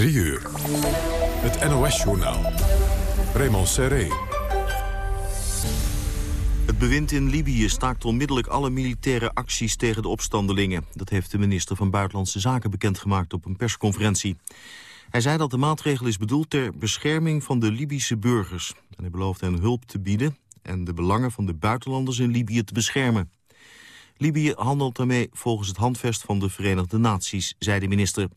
3 uur. Het NOS-journaal. Raymond Serré. Het bewind in Libië staakt onmiddellijk alle militaire acties tegen de opstandelingen. Dat heeft de minister van Buitenlandse Zaken bekendgemaakt op een persconferentie. Hij zei dat de maatregel is bedoeld ter bescherming van de Libische burgers. En hij belooft hen hulp te bieden en de belangen van de buitenlanders in Libië te beschermen. Libië handelt daarmee volgens het handvest van de Verenigde Naties, zei de minister.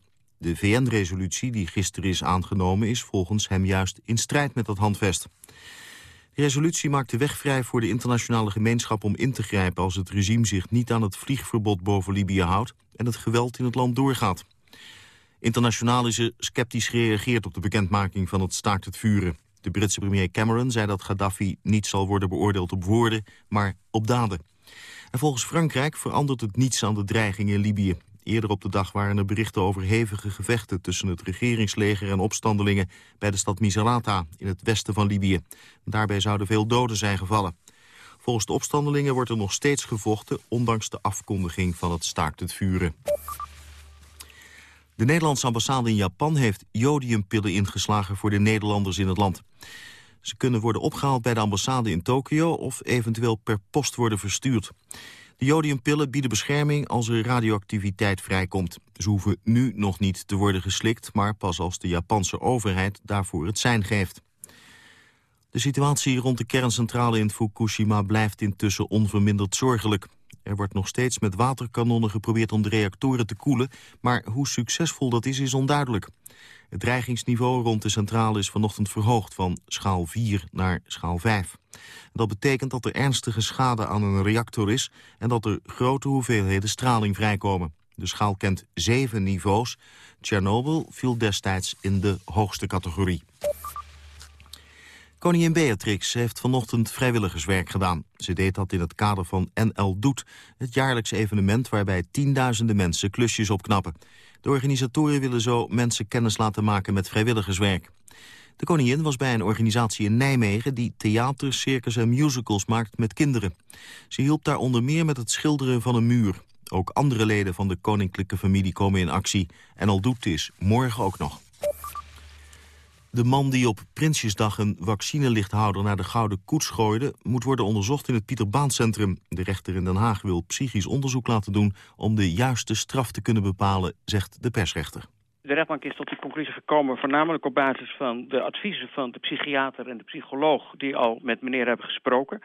De VN-resolutie die gisteren is aangenomen is volgens hem juist in strijd met dat handvest. De resolutie maakt de weg vrij voor de internationale gemeenschap om in te grijpen als het regime zich niet aan het vliegverbod boven Libië houdt en het geweld in het land doorgaat. Internationaal is er sceptisch gereageerd op de bekendmaking van het staakt het vuren. De Britse premier Cameron zei dat Gaddafi niet zal worden beoordeeld op woorden, maar op daden. En volgens Frankrijk verandert het niets aan de dreiging in Libië. Eerder op de dag waren er berichten over hevige gevechten... tussen het regeringsleger en opstandelingen bij de stad Misrata in het westen van Libië. Daarbij zouden veel doden zijn gevallen. Volgens de opstandelingen wordt er nog steeds gevochten... ondanks de afkondiging van het staakt het vuren. De Nederlandse ambassade in Japan heeft jodiumpillen ingeslagen voor de Nederlanders in het land. Ze kunnen worden opgehaald bij de ambassade in Tokio of eventueel per post worden verstuurd. De jodiumpillen bieden bescherming als er radioactiviteit vrijkomt. Ze hoeven nu nog niet te worden geslikt, maar pas als de Japanse overheid daarvoor het zijn geeft. De situatie rond de kerncentrale in Fukushima blijft intussen onverminderd zorgelijk. Er wordt nog steeds met waterkanonnen geprobeerd om de reactoren te koelen... maar hoe succesvol dat is, is onduidelijk. Het dreigingsniveau rond de centrale is vanochtend verhoogd... van schaal 4 naar schaal 5. Dat betekent dat er ernstige schade aan een reactor is... en dat er grote hoeveelheden straling vrijkomen. De schaal kent zeven niveaus. Tsjernobyl viel destijds in de hoogste categorie. Koningin Beatrix heeft vanochtend vrijwilligerswerk gedaan. Ze deed dat in het kader van NL Doet, het jaarlijks evenement waarbij tienduizenden mensen klusjes opknappen. De organisatoren willen zo mensen kennis laten maken met vrijwilligerswerk. De koningin was bij een organisatie in Nijmegen... die theater, circus en musicals maakt met kinderen. Ze hielp daar onder meer met het schilderen van een muur. Ook andere leden van de koninklijke familie komen in actie. En al doet is morgen ook nog. De man die op Prinsjesdag een vaccinelichthouder naar de Gouden Koets gooide... moet worden onderzocht in het Pieter Baan Centrum. De rechter in Den Haag wil psychisch onderzoek laten doen... om de juiste straf te kunnen bepalen, zegt de persrechter. De rechtbank is tot die conclusie gekomen voornamelijk op basis van de adviezen van de psychiater en de psycholoog die al met meneer hebben gesproken.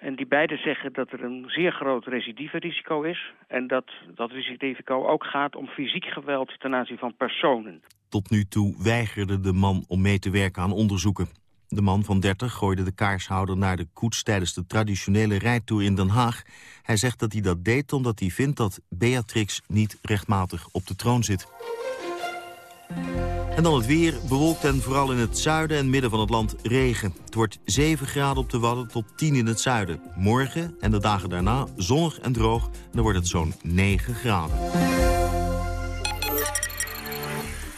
En die beide zeggen dat er een zeer groot recidive-risico is. En dat dat risico ook gaat om fysiek geweld ten aanzien van personen. Tot nu toe weigerde de man om mee te werken aan onderzoeken. De man van 30 gooide de kaarshouder naar de koets tijdens de traditionele rijtour in Den Haag. Hij zegt dat hij dat deed omdat hij vindt dat Beatrix niet rechtmatig op de troon zit. En dan het weer, bewolkt en vooral in het zuiden en midden van het land regen. Het wordt 7 graden op de Wadden tot 10 in het zuiden. Morgen en de dagen daarna zonnig en droog, dan wordt het zo'n 9 graden.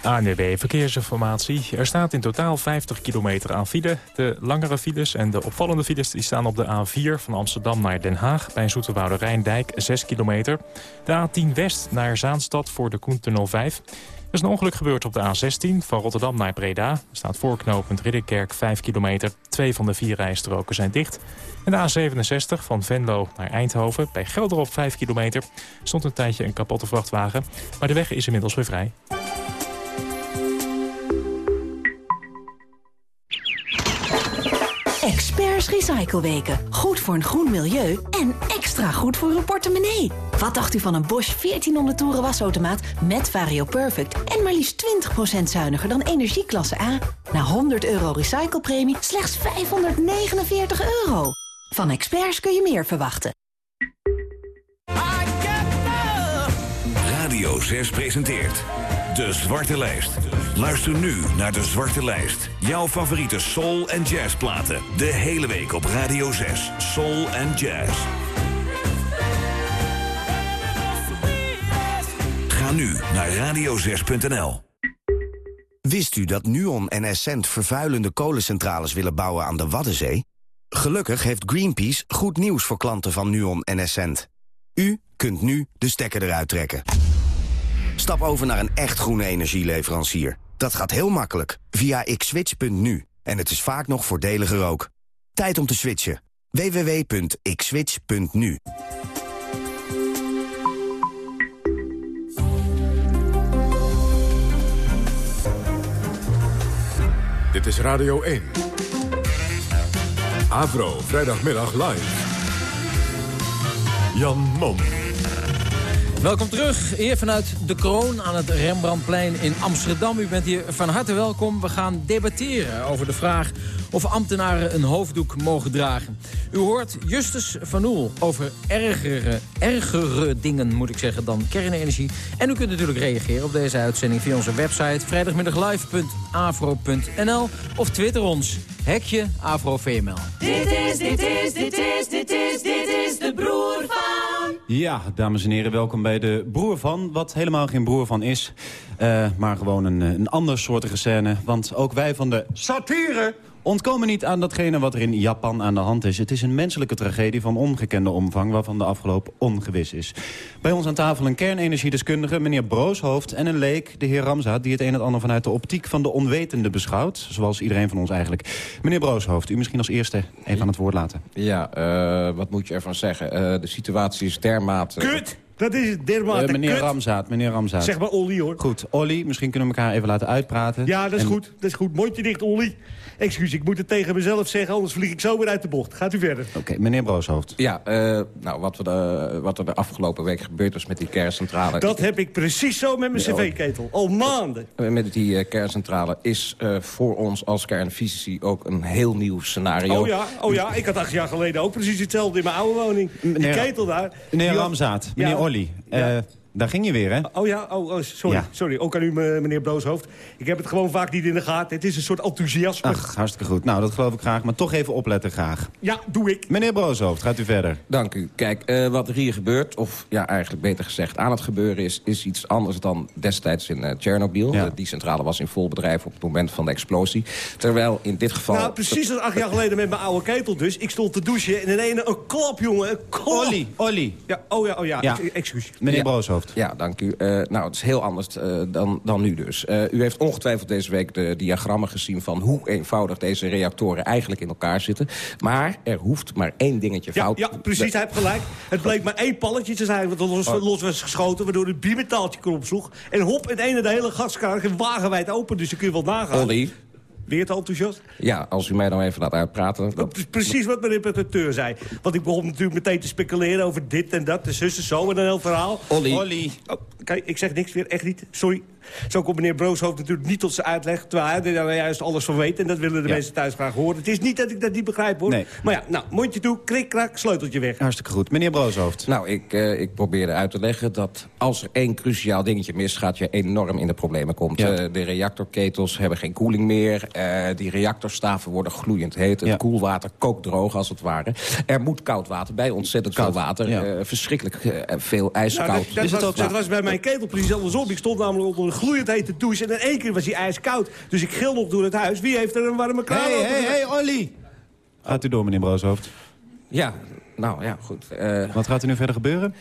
ANWB Verkeersinformatie. Er staat in totaal 50 kilometer aan file. De langere files en de opvallende files die staan op de A4 van Amsterdam naar Den Haag... bij Zoeterwoude Rijndijk, 6 kilometer. De A10 West naar Zaanstad voor de Koentunnel 5. Er is een ongeluk gebeurd op de A16 van Rotterdam naar Breda. Er staat voorknopend Ridderkerk 5 kilometer. Twee van de vier rijstroken zijn dicht. En de A67 van Venlo naar Eindhoven bij Gelderop 5 kilometer... stond een tijdje een kapotte vrachtwagen, maar de weg is inmiddels weer vrij. Recycleweken. Goed voor een groen milieu en extra goed voor uw portemonnee. Wat dacht u van een Bosch 1400 toeren wasautomaat met Vario Perfect... en maar liefst 20% zuiniger dan energieklasse A? Na 100 euro recyclepremie slechts 549 euro. Van experts kun je meer verwachten. Radio 6 presenteert De Zwarte Lijst. Luister nu naar De Zwarte Lijst. Jouw favoriete soul- en jazzplaten. De hele week op Radio 6. Soul en jazz. Ga nu naar radio6.nl. Wist u dat Nuon en Essent vervuilende kolencentrales willen bouwen aan de Waddenzee? Gelukkig heeft Greenpeace goed nieuws voor klanten van Nuon en Essent. U kunt nu de stekker eruit trekken. Stap over naar een echt groene energieleverancier. Dat gaat heel makkelijk, via xswitch.nu. En het is vaak nog voordeliger ook. Tijd om te switchen. www.xswitch.nu Dit is Radio 1. Avro, vrijdagmiddag live. Jan Mom. Welkom terug, hier vanuit de Kroon aan het Rembrandtplein in Amsterdam. U bent hier van harte welkom. We gaan debatteren over de vraag of ambtenaren een hoofddoek mogen dragen. U hoort Justus van Oel over ergere, ergere dingen, moet ik zeggen, dan kernenergie. En u kunt natuurlijk reageren op deze uitzending via onze website... vrijdagmiddaglive.afro.nl of twitter ons, hekje AfroVML. Dit is, dit is, dit is, dit is, dit is de broer van... Ja, dames en heren, welkom bij de broer van. Wat helemaal geen broer van is, uh, maar gewoon een, een ander soortige scène. Want ook wij van de satire ontkomen niet aan datgene wat er in Japan aan de hand is. Het is een menselijke tragedie van ongekende omvang... waarvan de afgelopen ongewis is. Bij ons aan tafel een kernenergiedeskundige, meneer Brooshoofd... en een leek, de heer Ramzaat, die het een en ander vanuit de optiek van de onwetende beschouwt. Zoals iedereen van ons eigenlijk. Meneer Brooshoofd, u misschien als eerste even aan het woord laten. Ja, uh, wat moet je ervan zeggen? Uh, de situatie is dermate... Kut! Dat is dermate uh, meneer kut. Ramzaat, meneer Ramzaat. Zeg maar Olly, hoor. Goed, Olly, misschien kunnen we elkaar even laten uitpraten. Ja, dat is en... goed. Dat is goed. Mondje dicht, Olly. Excuus, ik moet het tegen mezelf zeggen, anders vlieg ik zo weer uit de bocht. Gaat u verder. Oké, okay, meneer Brooshoofd. Ja, uh, nou, wat, we de, wat er de afgelopen week gebeurd is met die kerncentrale... Dat heb ik precies zo met mijn cv-ketel. Al maanden. Met die uh, kerncentrale is uh, voor ons als kernfysici ook een heel nieuw scenario. Oh ja, oh ja, ik had acht jaar geleden ook precies hetzelfde in mijn oude woning. Meneer, die ketel daar. Meneer Ramzaat, meneer ja, Olly. Ja. Daar ging je weer, hè? Oh ja, oh, oh sorry. Ja. sorry. Ook aan u, meneer Brooshoofd. Ik heb het gewoon vaak niet in de gaten. Het is een soort enthousiasme. Ach, hartstikke goed. Nou, dat geloof ik graag. Maar toch even opletten graag. Ja, doe ik. Meneer Brooshoofd, gaat u verder. Dank u. Kijk, uh, wat er hier gebeurt, of ja, eigenlijk beter gezegd aan het gebeuren is... is iets anders dan destijds in uh, Tsjernobyl. Ja. Uh, die centrale was in vol bedrijf op het moment van de explosie. Terwijl in dit geval... Nou, precies als acht jaar geleden met mijn oude ketel dus. Ik stond te douchen en in ene een klap, jongen. Een klap. Olly, Olly. Ja, oh ja, oh ja. ja. Excuus. Meneer ja. Ja, dank u. Uh, nou, het is heel anders uh, dan, dan nu dus. Uh, u heeft ongetwijfeld deze week de diagrammen gezien... van hoe eenvoudig deze reactoren eigenlijk in elkaar zitten. Maar er hoeft maar één dingetje ja, fout. Ja, precies, hij heeft gelijk. Het bleek maar één palletje te zijn wat los, oh. los was geschoten... waardoor het bimetaaltje erop sloeg. En hop, het ene de hele gaskamer wagenwijd open. Dus je kun je wel nagaan. Weer te enthousiast? Ja, als u mij dan even laat uitpraten. Dat is precies wat mijn reputateur zei. Want ik begon natuurlijk meteen te speculeren over dit en dat. De zussen zo en een heel verhaal. Olly. Olly. Oh, kijk, ik zeg niks weer, echt niet. Sorry. Zo komt meneer Brooshoofd natuurlijk niet tot zijn uitleg... terwijl hij er juist alles van weet. En dat willen de ja. mensen thuis graag horen. Het is niet dat ik dat niet begrijp, hoor. Nee. Maar ja, nou, mondje toe, krik, krak, sleuteltje weg. Hartstikke goed. Meneer Brooshoofd. Nou, ik, uh, ik probeerde uit te leggen dat als er één cruciaal dingetje misgaat... je enorm in de problemen komt. Ja. Uh, de reactorketels hebben geen koeling meer. Uh, die reactorstaven worden gloeiend heet. Het Ja. koelwater kookt droog, als het ware. Er moet koud water bij, ontzettend Koud, water. ja. Eh, verschrikkelijk eh, veel ijskoud. Nou, dat, was, dat was bij mijn ketel precies andersom. Ik stond namelijk onder een gloeiend hete douche... en in één keer was hij ijskoud. Dus ik gil nog door het huis. Wie heeft er een warme kraan Hé, hé, hé, Olly. Gaat u door, meneer Brooshoofd. Ja, nou ja, goed. Eh, Wat gaat er nu verder gebeuren?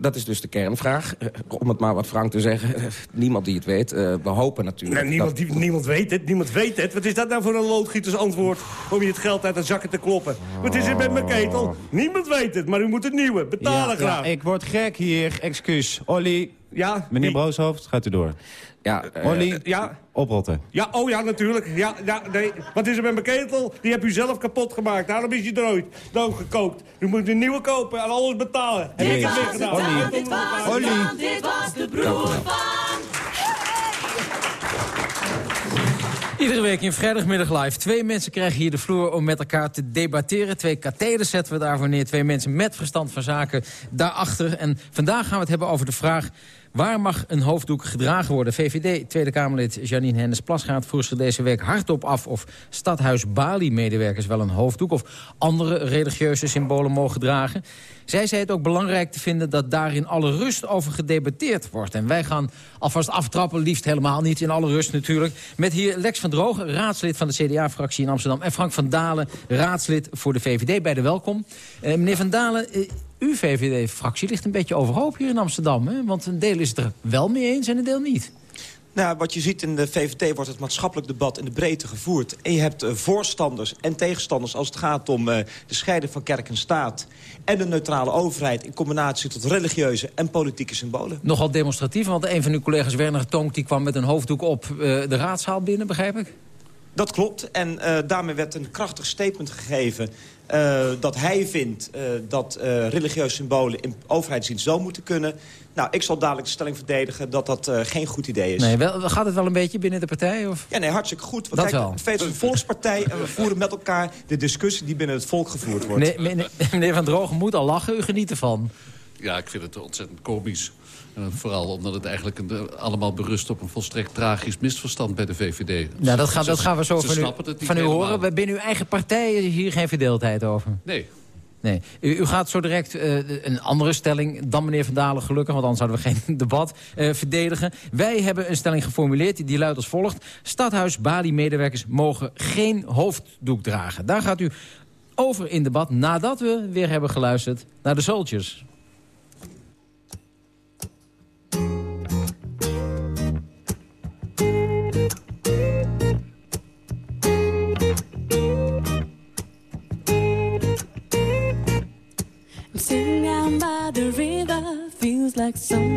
dat is dus de kernvraag. Eh, om het maar wat frank te zeggen. eh, niemand die het weet. Eh, we hopen natuurlijk... Nee, niemand, dat- die, niemand weet het, niemand weet het. Wat is dat nou voor een loodgietersantwoord om je het geld uit de zakken te kloppen? Wat is er met mijn ketel? Niemand weet het, maar u moet het nieuwe. Betalen graag. ik word gek hier. Excuus. Olly. Ja, Meneer wie- Brooshoofd, gaat u door. Ja, eh, ja. oprotten. Ja, oh ja, natuurlijk. Ja, ja, nee. Wat is er met mijn ketel? Die heb u zelf kapot gemaakt. Daarom is hij eruit. Doodgekookt. U moet een nieuwe kopen en alles betalen. Heb ik Dit het weer gedaan? Olly. Dit was de broer van... Iedere week in vrijdagmiddag live. Twee mensen krijgen hier de vloer om met elkaar te debatteren. Twee katheders zetten we daarvoor neer. Twee mensen met verstand van zaken daarachter. En vandaag gaan we het hebben over de vraag... Waar mag een hoofddoek gedragen worden? VVD Tweede Kamerlid Janine Hennis-Plasgaard vroeg zich deze week hardop af... of stadhuis Bali-medewerkers wel een hoofddoek... of andere religieuze symbolen mogen dragen. Zij zei het ook belangrijk te vinden dat daar in alle rust over gedebatteerd wordt. En wij gaan alvast aftrappen, liefst helemaal niet in alle rust natuurlijk... met hier Lex van Drogen, raadslid van de CDA-fractie in Amsterdam... en Frank van Dalen, raadslid voor de VVD. Beide welkom. Eh, meneer van Dalen, eh, uw VVD-fractie ligt een beetje overhoop hier in Amsterdam. Hè? Want een deel is het er wel mee eens en een deel niet. Nou, wat je ziet in de VVD wordt het maatschappelijk debat in de breedte gevoerd. En je hebt uh, voorstanders en tegenstanders als het gaat om uh, de scheiding van kerk en staat... en de neutrale overheid in combinatie tot religieuze en politieke symbolen. Nogal demonstratief, want een van uw collega's, Werner Tonk... die kwam met een hoofddoek op uh, de raadzaal binnen, begrijp ik? Dat klopt. En daarmee werd een krachtig statement gegeven... Uh, dat hij vindt uh, dat uh, religieuze symbolen in overheidsdienst zo moeten kunnen. Nou, ik zal dadelijk de stelling verdedigen dat dat geen goed idee is. Nee, wel, gaat het wel een beetje binnen de partij? Of? Ja, nee, hartstikke goed. Want dat kijk, wel. Het is een volkspartij en we voeren met elkaar de discussie die binnen het volk gevoerd wordt. Nee, meneer, meneer Van Drogen moet al lachen, u geniet ervan. Ja, ik vind het ontzettend komisch. En vooral omdat het eigenlijk een, allemaal berust op een volstrekt tragisch misverstand bij de VVD. Nou, dat, gaat, dat gaan we zo van u, van u horen. Binnen uw eigen partij is hier geen verdeeldheid over. Nee. Nee. U, u gaat zo direct uh, een andere stelling dan meneer Van Dalen gelukkig... want anders zouden we geen debat uh, verdedigen. Wij hebben een stelling geformuleerd die, die luidt als volgt. Stadhuis Bali-medewerkers mogen geen hoofddoek dragen. Daar gaat u over in debat nadat we weer hebben geluisterd naar de Soldiers. like some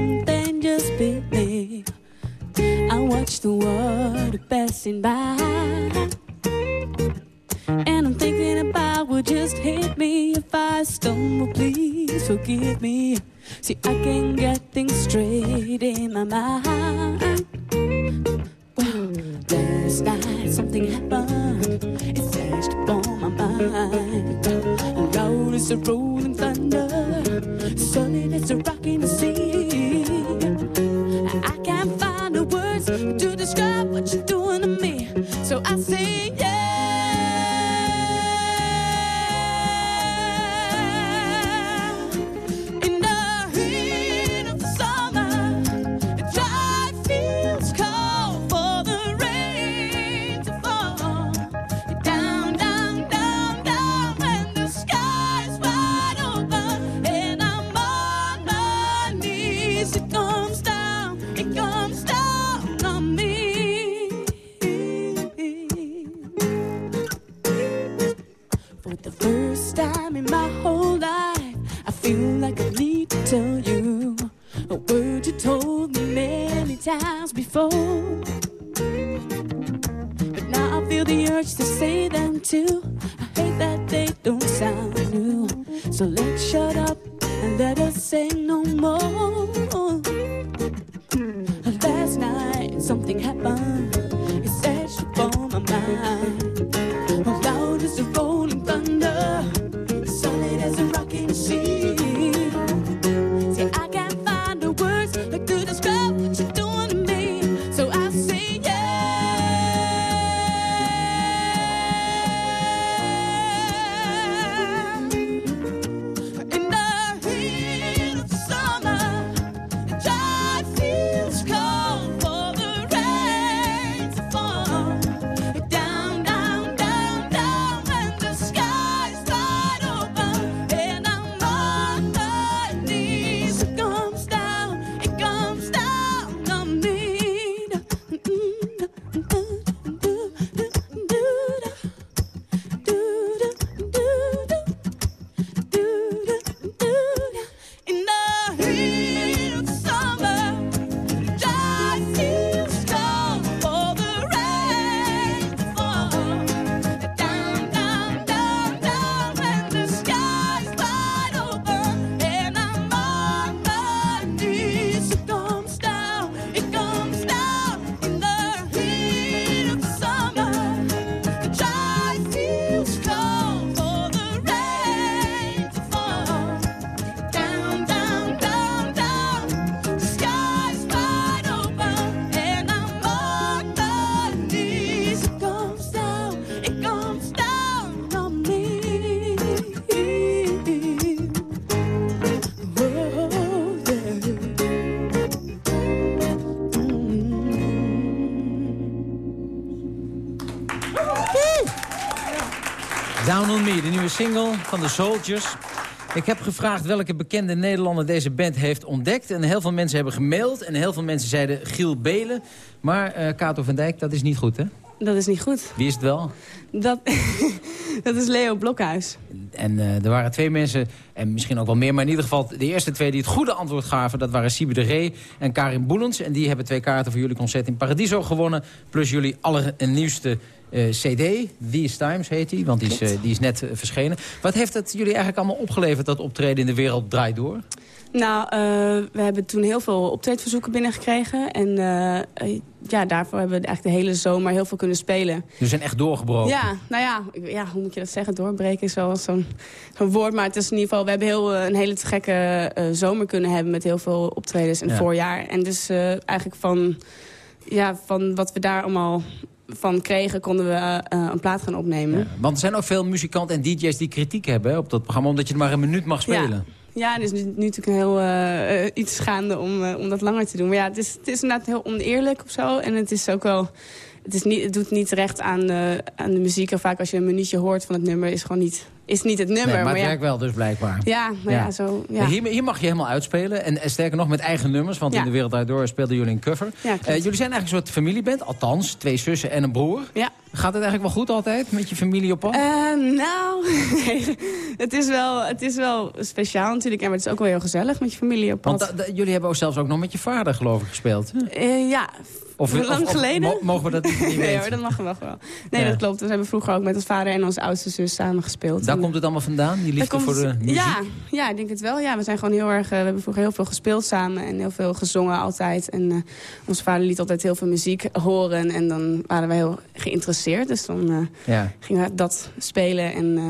as a rocking sea. See, single van de Soldiers. Ik heb gevraagd welke bekende Nederlander deze band heeft ontdekt. En heel veel mensen hebben gemaild. En heel veel mensen zeiden Giel Belen. Maar eh Kato van Dijk, dat is niet goed, hè? Dat is niet goed. Wie is het wel? Dat, dat is Leo Blokhuis. En eh, er waren twee mensen, en misschien ook wel meer... maar in ieder geval de eerste twee die het goede antwoord gaven... dat waren Siebe de Ree en Karin Boelens. En die hebben twee kaarten voor jullie concert in Paradiso gewonnen. Plus jullie allernieuwste cd. These Times heet die, want die is, eh, die is net eh, verschenen. Wat heeft het jullie eigenlijk allemaal opgeleverd... dat optreden in de wereld draait door? Nou, eh, we hebben toen heel veel optreedverzoeken binnengekregen. En eh, eh, ja, daarvoor hebben we eigenlijk de hele zomer heel veel kunnen spelen. We zijn echt doorgebroken. Ja, nou ja, ja, hoe moet je dat zeggen? Doorbreken is wel zo'n woord. Maar het is in ieder geval, we hebben heel, eh, een hele te gekke eh, zomer kunnen hebben... met heel veel optredens in het Ja. voorjaar. En dus eh, eigenlijk van, ja, van wat we daar allemaal van kregen... konden we eh, eh, een plaat gaan opnemen. Want er zijn ook veel muzikanten en dj's die kritiek hebben hè, op dat programma... omdat je er maar een minuut mag spelen. Ja, het is nu, nu natuurlijk heel eh, iets gaande om, om dat langer te doen. Maar ja, het is, het is inderdaad heel oneerlijk of zo. En het is ook wel... Het, is niet, het doet niet recht aan, eh, aan de muziek. En vaak als je een minuutje hoort van het nummer... is gewoon niet, is niet het nummer. Nee, maar het ja, werkt wel dus blijkbaar. Ja, nou ja, zo... Ja. Maar Hier, hier mag je helemaal uitspelen. En, en sterker nog met eigen nummers. Want in de wereld daardoor speelden jullie een cover. Eh, jullie zijn eigenlijk een soort familieband. Althans, twee zussen en een broer. Ja. Gaat het eigenlijk wel goed altijd met je familie op pad? Eh, nou, nee. het, is wel, het is wel speciaal natuurlijk. En maar het is ook wel heel gezellig met je familie op pad. Want jullie hebben ook zelfs ook nog met je vader geloof ik gespeeld. Eh, ja, Of- lang of- geleden. mo- mogen we dat niet nee weten? hoor, dat mag wel wel. Nee, dat klopt. We hebben vroeger ook met ons vader en onze oudste zus samen gespeeld. Daar komt het allemaal vandaan, die liefde komt- voor de muziek? Ja, ja, ik denk het wel. Ja, we zijn gewoon heel erg. eh, we hebben vroeger heel veel gespeeld samen en heel veel gezongen altijd. En eh, onze vader liet altijd heel veel muziek horen. En dan waren wij heel geïnteresseerd. Dus dan eh, Ja. gingen we dat spelen. En eh,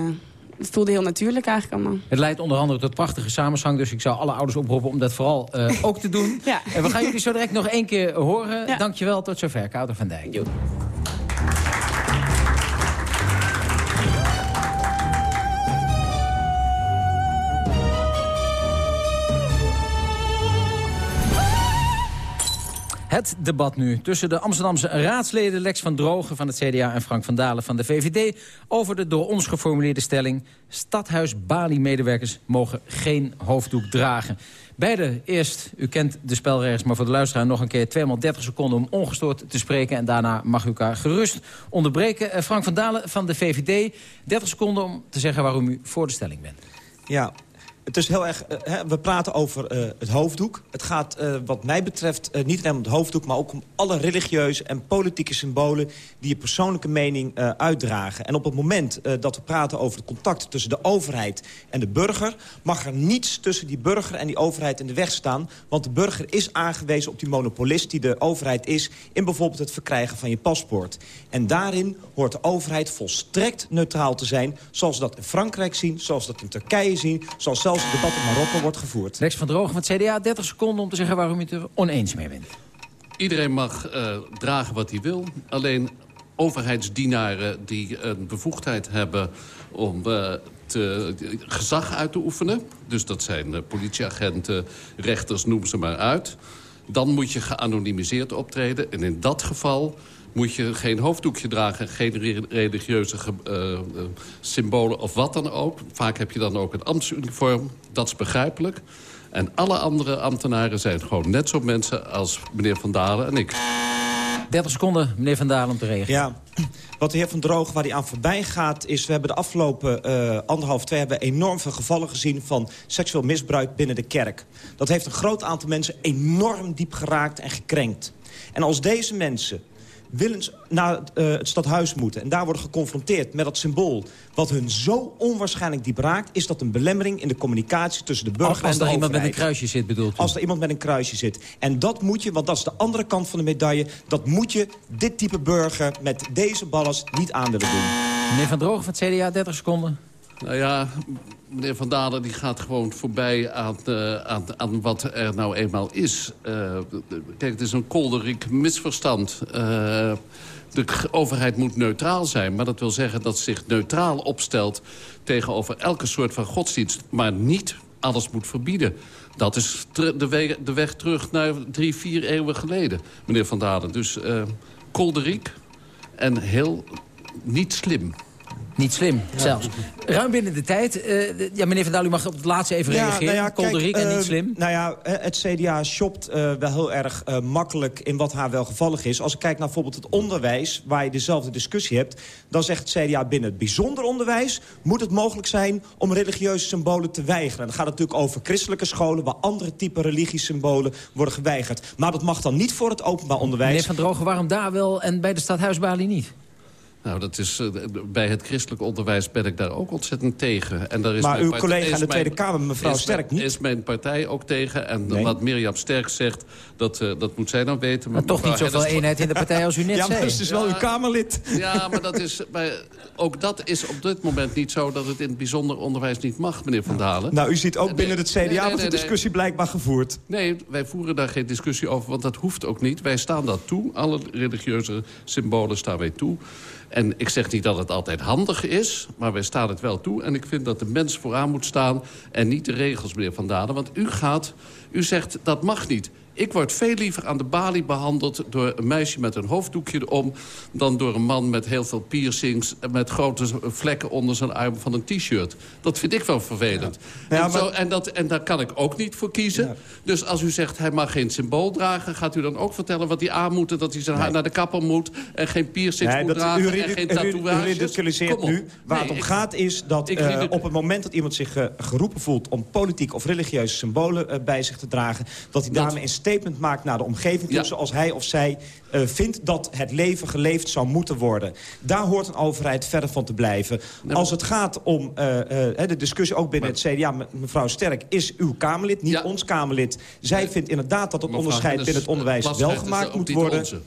het voelde heel natuurlijk eigenlijk allemaal. Het leidt onder andere tot prachtige samenzang. Dus ik zou alle ouders oproepen om dat vooral eh, ook te doen. Ja. En we gaan jullie zo direct nog één keer horen. Dankjewel, tot zover. Kouter van Dijk. Het debat nu tussen de Amsterdamse raadsleden Lex van Drogen van het CDA... en Frank van Dalen van de VVD over de door ons geformuleerde stelling... Stadhuis Bali-medewerkers mogen geen hoofddoek dragen. Beide eerst, u kent de spelregels, maar voor de luisteraar nog een keer... 230 seconden om ongestoord te spreken... en daarna mag u elkaar gerust onderbreken. Eh, Frank van Dalen van de VVD, 30 seconden om te zeggen waarom u voor de stelling bent. Ja, het is heel erg... eh, hè, we praten over eh, het hoofddoek. Het gaat eh, wat mij betreft niet alleen om het hoofddoek... maar ook om alle religieuze en politieke symbolen... die je persoonlijke mening uitdragen. En op het moment dat we praten over het contact tussen de overheid en de burger... mag er niets tussen die burger en die overheid in de weg staan. Want de burger is aangewezen op die monopolist die de overheid is... in bijvoorbeeld het verkrijgen van je paspoort. En daarin hoort de overheid volstrekt neutraal te zijn... zoals we dat in Frankrijk zien, zoals we dat in Turkije zien... zoals het debat in Marokko wordt gevoerd. Lex van Drogen van het CDA, 30 seconden om te zeggen waarom u het er oneens mee bent. Iedereen mag eh, dragen wat hij wil. Alleen overheidsdienaren die een bevoegdheid hebben om eh, te, gezag uit te oefenen... dus dat zijn eh, politieagenten, rechters, noem ze maar uit... dan moet je geanonimiseerd optreden. En in dat geval moet je geen hoofddoekje dragen... geen re- religieuze eh, eh, symbolen of wat dan ook. Vaak heb je dan ook het ambtsuniform. Dat is begrijpelijk. En alle andere ambtenaren zijn gewoon net zo mensen als meneer Van Dalen en ik. 30 seconden, meneer Van Dalen, om te reageren. Ja, wat de heer Van Droog, waar hij aan voorbij gaat... is we hebben de afgelopen eh, anderhalf, twee... hebben enorm veel gevallen gezien van seksueel misbruik binnen de kerk. Dat heeft een groot aantal mensen enorm diep geraakt en gekrenkt. En als deze mensen willens naar eh, het stadhuis moeten... en daar worden geconfronteerd met dat symbool... wat hun zo onwaarschijnlijk diep raakt... is dat een belemmering in de communicatie tussen de burger Als, als en de er iemand met een kruisje zit, bedoelt u? Als er iemand met een kruisje zit. En dat moet je, want dat is de andere kant van de medaille... dat moet je dit type burger met deze ballast niet aan willen doen. Meneer Van Drogen van het CDA, 30 seconden. Nou ja, meneer Van Dalen die gaat gewoon voorbij aan, eh, aan, aan wat er nou eenmaal is. Eh, kijk, het is een kolderiek misverstand. Eh, de overheid moet neutraal zijn. Maar dat wil zeggen dat ze zich neutraal opstelt... tegenover elke soort van godsdienst. Maar niet alles moet verbieden. Dat is de, we- de weg terug naar drie, vier eeuwen geleden, meneer Van Dalen. Dus kolderiek en heel niet slim. Niet slim, zelfs. Ruim binnen de tijd. eh, ja, meneer Van Dal, u mag op het laatste even reageren. nou ja, kijk, Kolderiek en eh, niet slim. Nou ja, eh, het CDA shopt eh, wel heel erg eh, makkelijk in wat haar wel gevallig is. Als ik kijk naar bijvoorbeeld het onderwijs, waar je dezelfde discussie hebt... dan zegt het CDA binnen het bijzonder onderwijs... moet het mogelijk zijn om religieuze symbolen te weigeren. En dan gaat het natuurlijk over christelijke scholen... waar andere type religiesymbolen worden geweigerd. Maar dat mag dan niet voor het openbaar onderwijs. Meneer Van Drogen, waarom daar wel en bij de stadhuisbalie niet? Nou, dat is, eh, bij het christelijk onderwijs ben ik daar ook ontzettend tegen. En daar is Maar mijn uw partij- collega in is de mijn- Tweede Kamer, mevrouw Sterk, mijn- niet? Is mijn partij ook tegen. En Nee. wat Mirjam Sterk zegt, dat, eh, dat moet zij dan weten. Maar toch niet zoveel eenheid in de partij als u net Ja, maar zei. het is dus wel uw Kamerlid. Ja, maar, dat is, maar ook dat is op dit moment niet zo... dat het in het bijzonder onderwijs niet mag, meneer Van Dalen. Nou, u ziet ook binnen het CDA nee, nee, wordt de nee, discussie blijkbaar gevoerd. Nee, wij voeren daar geen discussie over, want dat hoeft ook niet. Wij staan dat toe. Alle religieuze symbolen staan wij toe. En ik zeg niet dat het altijd handig is, maar wij staan het wel toe. En ik vind dat de mens vooraan moet staan en niet de regels, meneer Van Dalen. Want u gaat, u zegt dat mag niet. Ik word veel liever aan de balie behandeld door een meisje met een hoofddoekje erom... dan door een man met heel veel piercings... met grote vlekken onder zijn arm van een t-shirt. Dat vind ik wel vervelend. Ja, en, maar- en, dat, en daar kan ik ook niet voor kiezen. Dus als u zegt hij mag geen symbool dragen... gaat u dan ook vertellen wat hij aan moet... en dat hij zijn haar naar de kapper moet... en geen piercings Nee, moet dragen en geen u- u tatoeages. ridiculiseert nu. Waar Nee, het om ik- gaat is dat eh, op het moment dat iemand zich eh, geroepen voelt... om politiek of religieuze symbolen eh, bij zich te dragen... dat hij daarmee een statement maakt naar de omgeving... Ja. zoals hij of zij eh, vindt dat het leven geleefd zou moeten worden. Daar hoort een overheid verder van te blijven. Als het gaat om eh, eh, de discussie ook binnen het CDA... me- mevrouw Sterk is uw Kamerlid, niet ons Kamerlid. Zij vindt inderdaad dat het onderscheid binnen het onderwijs wel gemaakt moet worden. onze.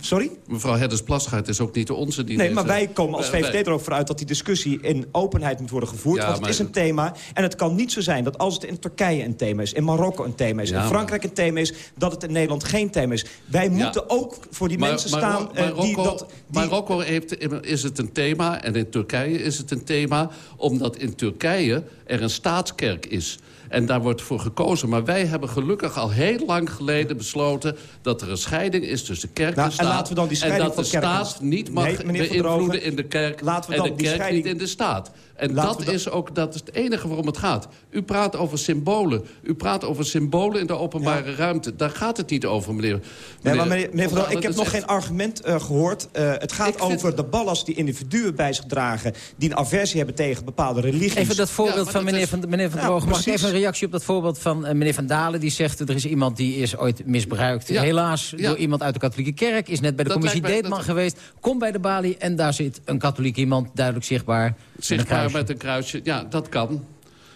Sorry? Mevrouw Heddes Plasgaard is ook niet de onze. Die Nee, deze- maar wij komen als Wij- VVD er ook vooruit dat die discussie in openheid moet worden gevoerd. Ja, want het maar- is een thema. En het kan niet zo zijn dat als het in Turkije een thema is... in Marokko een thema is, Ja, in maar- Frankrijk een thema is... dat het in Nederland geen thema is. Wij moeten ook voor die Maar- mensen staan eh, Marokko, die dat... Die, Marokko heeft, is het een thema en in Turkije is het een thema... omdat in Turkije er een staatskerk is. En daar wordt voor gekozen. Maar wij hebben gelukkig al heel lang geleden besloten... dat er een scheiding is tussen kerk Nou, en en staat. laten we dan die en scheiding dat de kerk en- staat niet mag Nee, beïnvloeden in de kerk... laten we en dan de die kerk scheiding- niet in de staat. En Laten dat is ook dat is het enige waarom het gaat. U praat over symbolen. U praat over symbolen in de openbare ruimte. Daar gaat het niet over, meneer. Nee, maar meneer, meneer Van ik heb nog echt- geen argument eh, gehoord. Eh, het gaat over de ballast die individuen bij zich dragen... die een aversie hebben tegen bepaalde religies. Even dat voorbeeld van meneer Van, meneer van Ja, Drogen. Mag ik even een reactie op dat voorbeeld van eh, meneer Van Dalen? Die zegt, er is iemand die is ooit misbruikt. Ja. Helaas Ja. door iemand uit de katholieke kerk. Is net bij de Dat commissie Deetman dat- geweest. Komt bij de balie en daar zit een katholiek iemand duidelijk zichtbaar. Zichtbaar met een kruisje. Ja, dat kan.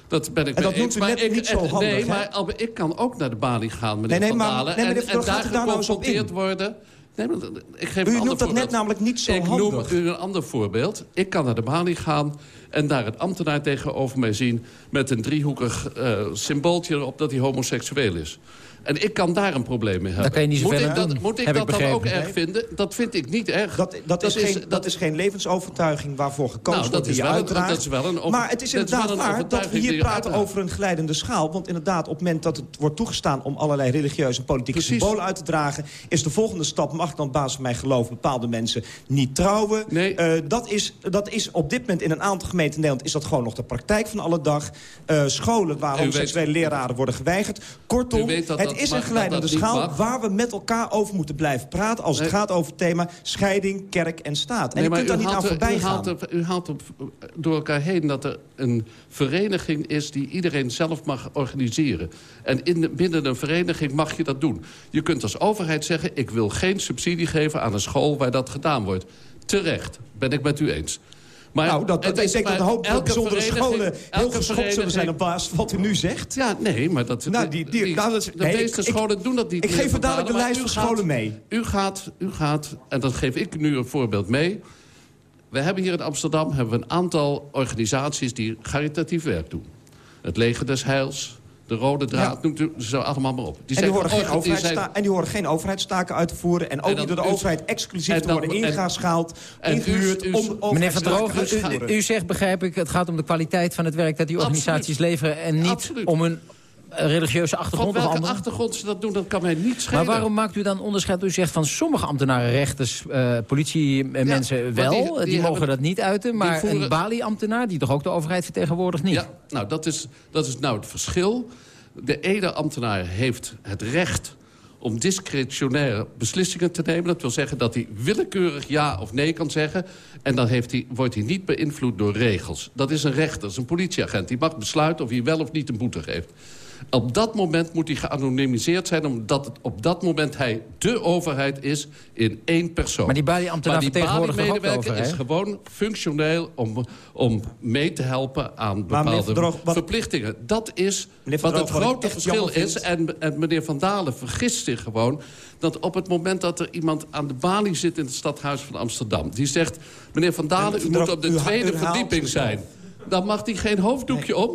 Dat ben ik En dat eens. u Maar net ik, niet zo en- handig, Nee, hè? maar Albert, ik kan ook naar de balie gaan, meneer Nee, nee, Van maar- Dalen. nee, meneer en, daar nou geconfronteerd worden. Nee, maar ik geef U noemt dat net namelijk niet zo ik handig. noem u een ander voorbeeld. Ik kan naar de balie gaan en daar een ambtenaar tegenover mij zien... met een driehoekig eh, symbooltje erop dat hij homoseksueel is. En ik kan daar een probleem mee hebben. kan je niet moet ik dat, doen, moet ik heb dat ik dan ook erg vinden? Dat vind ik niet erg. Dat, dat, is, geen, dat, is geen levensovertuiging waarvoor gekozen Nou, dat wordt die is wel een- dat is wel een over- maar het is dat inderdaad waar dat we hier praten over een glijdende schaal. Want inderdaad, op het moment dat het wordt toegestaan... om allerlei religieuze en politieke Precies. symbolen uit te dragen... is de volgende stap, mag ik dan op basis van mijn geloof... bepaalde mensen niet trouwen. Eh, dat, is, dat is op dit moment in een aantal gemeenten in Nederland... is dat gewoon nog de praktijk van alle dag. Eh, scholen waar homoseksuele leraren worden geweigerd. Kortom, dat het dat is een glijdende schaal... mag. waar we met elkaar over moeten blijven praten... als het gaat over het thema scheiding, kerk en staat. En Nee, je kunt daar niet aan er- voorbij u gaan. haalt, er- u haalt er door elkaar heen dat er een vereniging is... die iedereen zelf mag organiseren. En in de- binnen een vereniging mag je dat doen. Je kunt als overheid zeggen... ik wil geen subsidie geven aan een school waar dat gedaan wordt. Terecht, ben ik met u eens. Maar nou, dat, het ik denk dat een hoop elke bijzondere scholen heel elke geschokt zullen zijn op basis van wat u nu zegt. Ja, nee, maar dat, Nou, die- die- nou, dat is- de nee, meeste ik- ik- scholen doen dat niet. ik geef u dadelijk de lijst van scholen mee. U gaat, u gaat, en dat geef ik nu een voorbeeld mee... We hebben hier in Amsterdam hebben we een aantal organisaties die caritatief werk doen. Het Leger des Heils, de Rode Draad, noemt u ze allemaal maar op. en, die horen georga- die overheidsta- zijn- en die horen geen overheidstaken uit te voeren. En ook En niet door de u- overheid exclusief en te worden en- ingeschaald, en u- ingehuurd... u- om Meneer Van Drogen, u, u zegt, begrijp ik, het gaat om de kwaliteit van het werk dat die organisaties leveren... en niet Absoluut. om een religieuze achtergrond Van welke achtergrond ze dat doen, dat kan mij niet Maar schelen. waarom maakt u dan onderscheid? U zegt van sommige ambtenaren, rechters, eh politiemensen maar wel. die- Die, die mogen hebben- dat niet uiten. Maar voeren- een Bali-ambtenaar, die toch ook de overheid vertegenwoordigt, niet? Ja, nou, dat is, dat is nou het verschil. De ene ambtenaar heeft het recht om discretionaire beslissingen te nemen. Dat wil zeggen dat hij willekeurig ja of nee kan zeggen. En dan heeft hij, wordt hij niet beïnvloed door regels. Dat is een rechter, dat is een politieagent. Die mag besluiten of hij wel of niet een boete geeft. Op dat moment moet hij geanonimiseerd zijn... omdat het op dat moment hij de overheid is in één persoon. Maar die die vertegenwoordigt Bali-medewerker is gewoon functioneel om, om mee te helpen aan bepaalde Droog, wat- verplichtingen. Dat is wat het Droog, grote verschil is. En, en meneer Van Dalen vergist zich gewoon... dat op het moment dat er iemand aan de balie zit in het stadhuis van Amsterdam... die zegt, meneer Van Dalen, u moet op de tweede verdieping zijn... dan mag hij geen hoofddoekje om.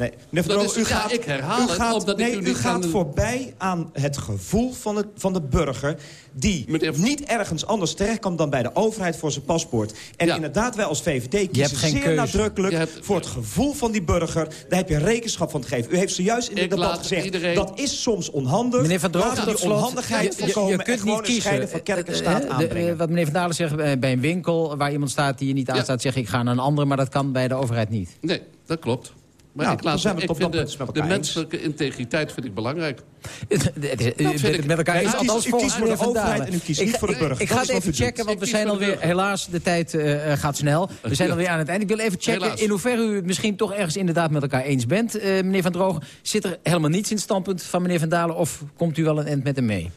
Nee, meneer Van Dat Droog, is- u ja, gaat, ik herhaal u het, gaat, nee, u gaat voorbij aan het gevoel van, het, van de burger... die niet ergens anders terecht kan dan bij de overheid voor zijn paspoort. En inderdaad, wij als VVD kiezen zeer keuze. nadrukkelijk... Hebt- voor het gevoel van die burger. Daar heb je rekenschap van te geven. U heeft zojuist in dit Ik debat gezegd... iedereen- dat is soms onhandig. Meneer Van die slot, onhandigheid je- je- voorkomen... je kunt en gewoon niet kiezen. scheiden van kerk en Eh, staat eh, de- aanbrengen. eh, wat meneer Van Dalen zegt, bij een winkel waar iemand staat die je niet aanstaat... zeg ik ga naar een andere, maar dat kan bij de overheid niet. Nee, dat klopt. Maar Nou, ik, laat, zijn we ik vind de, de menselijke integriteit vind ik belangrijk. Het het met elkaar eens, althans u kiest voor de overheid en u kiest Ik niet voor de burger. Ik ga het even checken, want Ik we zijn alweer... Helaas, de tijd eh, eh, gaat snel. We zijn alweer aan het eind. Ik wil even checken in hoeverre u het misschien toch ergens inderdaad met elkaar eens bent. Eh, meneer Van Drogen, zit er helemaal niets in het standpunt van meneer Van Dalen... of komt u wel een end met hem mee?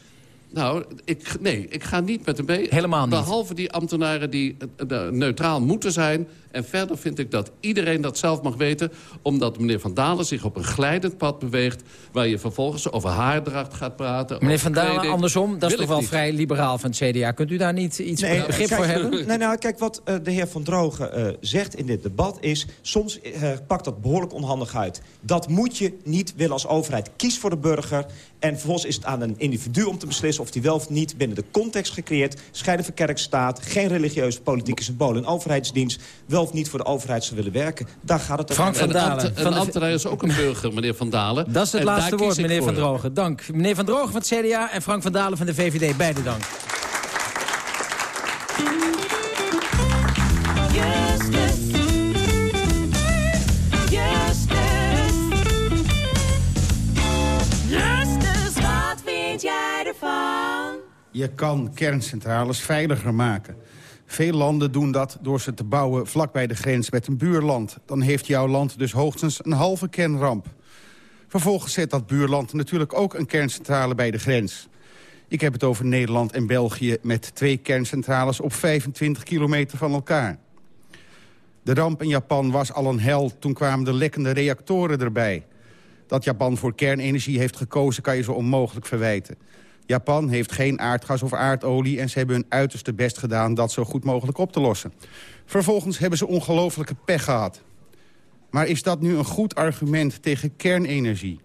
Nou, ik, nee, ik ga niet met hem mee. Helemaal niet. Behalve die ambtenaren die eh, eh, neutraal moeten zijn. En verder vind ik dat iedereen dat zelf mag weten. Omdat meneer Van Dalen zich op een glijdend pad beweegt... waar je vervolgens over haardracht gaat praten. Meneer Van Dalen, kleding. andersom, dat is toch wel niet. vrij liberaal van het CDA. Kunt u daar niet iets begrip kijk, voor hebben? Nee, nou, kijk, wat eh, de heer Van Drogen eh, zegt in dit debat is... soms eh, pakt dat behoorlijk onhandig uit. Dat moet je niet willen als overheid. Kies voor de burger en vervolgens is het aan een individu om te beslissen... of die wel of niet binnen de context gecreëerd... scheiden van kerk staat, geen religieuze politieke symbolen... en overheidsdienst wel of niet voor de overheid zou willen werken. Daar gaat het Frank van Dalen. van een ambtenaar is ook een burger, meneer Van Dalen. Dat is het En laatste woord, meneer Van. Drogen. Dank. Meneer Van Drogen van het CDA en Frank van Dalen van de VVD. Beide dank. Je kan kerncentrales veiliger maken. Veel landen doen dat door ze te bouwen vlakbij de grens met een buurland. Dan heeft jouw land dus hoogstens een halve kernramp. Vervolgens zet dat buurland natuurlijk ook een kerncentrale bij de grens. Ik heb het over Nederland en België met twee kerncentrales op 25 kilometer van elkaar. De ramp in Japan was al een hel, toen kwamen de lekkende reactoren erbij. Dat Japan voor kernenergie heeft gekozen kan je zo onmogelijk verwijten. Japan heeft geen aardgas of aardolie en ze hebben hun uiterste best gedaan dat zo goed mogelijk op te lossen. Vervolgens hebben ze ongelofelijke pech gehad. Maar is dat nu een goed argument tegen kernenergie?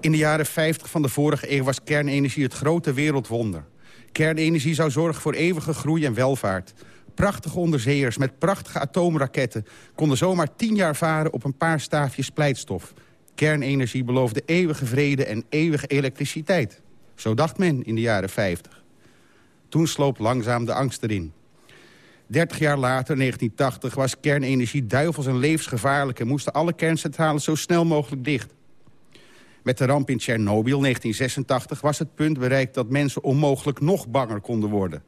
In de jaren 50 van de vorige eeuw was kernenergie het grote wereldwonder. Kernenergie zou zorgen voor eeuwige groei en welvaart. Prachtige onderzeeërs met prachtige atoomraketten... konden zomaar tien jaar varen op een paar staafjes pleitstof. Kernenergie beloofde eeuwige vrede en eeuwige elektriciteit. Zo dacht men in de jaren 50. Toen sloop langzaam de angst erin. 30 jaar later, 1980, was kernenergie duivels en levensgevaarlijk... en moesten alle kerncentrales zo snel mogelijk dicht. Met de ramp in Tsjernobyl 1986 was het punt bereikt... dat mensen onmogelijk nog banger konden worden.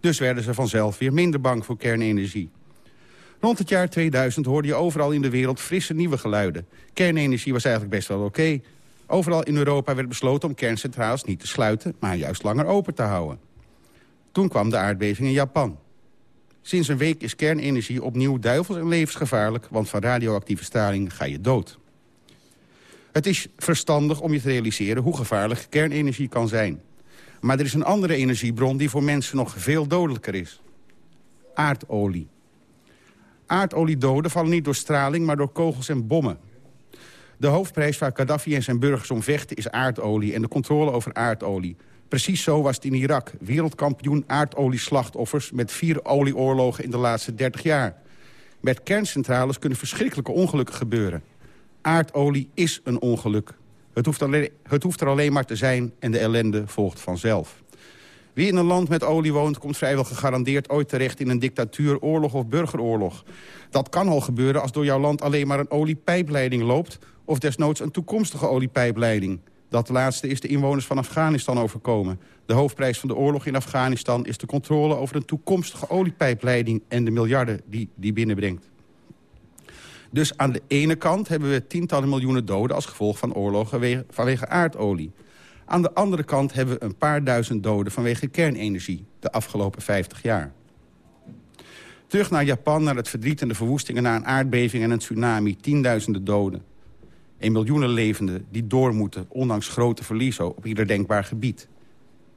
Dus werden ze vanzelf weer minder bang voor kernenergie. Rond het jaar 2000 hoorde je overal in de wereld frisse nieuwe geluiden. Kernenergie was eigenlijk best wel oké. Overal in Europa werd besloten om kerncentrales niet te sluiten... maar juist langer open te houden. Toen kwam de aardbeving in Japan. Sinds een week is kernenergie opnieuw duivels en levensgevaarlijk... want van radioactieve straling ga je dood. Het is verstandig om je te realiseren hoe gevaarlijk kernenergie kan zijn. Maar er is een andere energiebron die voor mensen nog veel dodelijker is. Aardolie. Aardoliedoden vallen niet door straling, maar door kogels en bommen. De hoofdprijs waar Gaddafi en zijn burgers om vechten is aardolie... en de controle over aardolie. Precies zo was het in Irak. Wereldkampioen aardolieslachtoffers met vier olieoorlogen in de laatste 30 jaar. Met kerncentrales kunnen verschrikkelijke ongelukken gebeuren. Aardolie is een ongeluk. Het hoeft, alleen, het hoeft er alleen maar te zijn en de ellende volgt vanzelf. Wie in een land met olie woont, komt vrijwel gegarandeerd ooit terecht in een dictatuur, oorlog of burgeroorlog. Dat kan al gebeuren als door jouw land alleen maar een oliepijpleiding loopt... of desnoods een toekomstige oliepijpleiding. Dat laatste is de inwoners van Afghanistan overkomen. De hoofdprijs van de oorlog in Afghanistan is de controle over een toekomstige oliepijpleiding... en de miljarden die die binnenbrengt. Dus aan de ene kant hebben we tientallen miljoenen doden... als gevolg van oorlogen vanwege aardolie. Aan de andere kant hebben we een paar duizend doden vanwege kernenergie... de afgelopen 50 jaar. Terug naar Japan, naar het verdriet en de verwoestingen... na een aardbeving en een tsunami, tienduizenden doden. En miljoenen levenden die door moeten, ondanks grote verliezen... op ieder denkbaar gebied.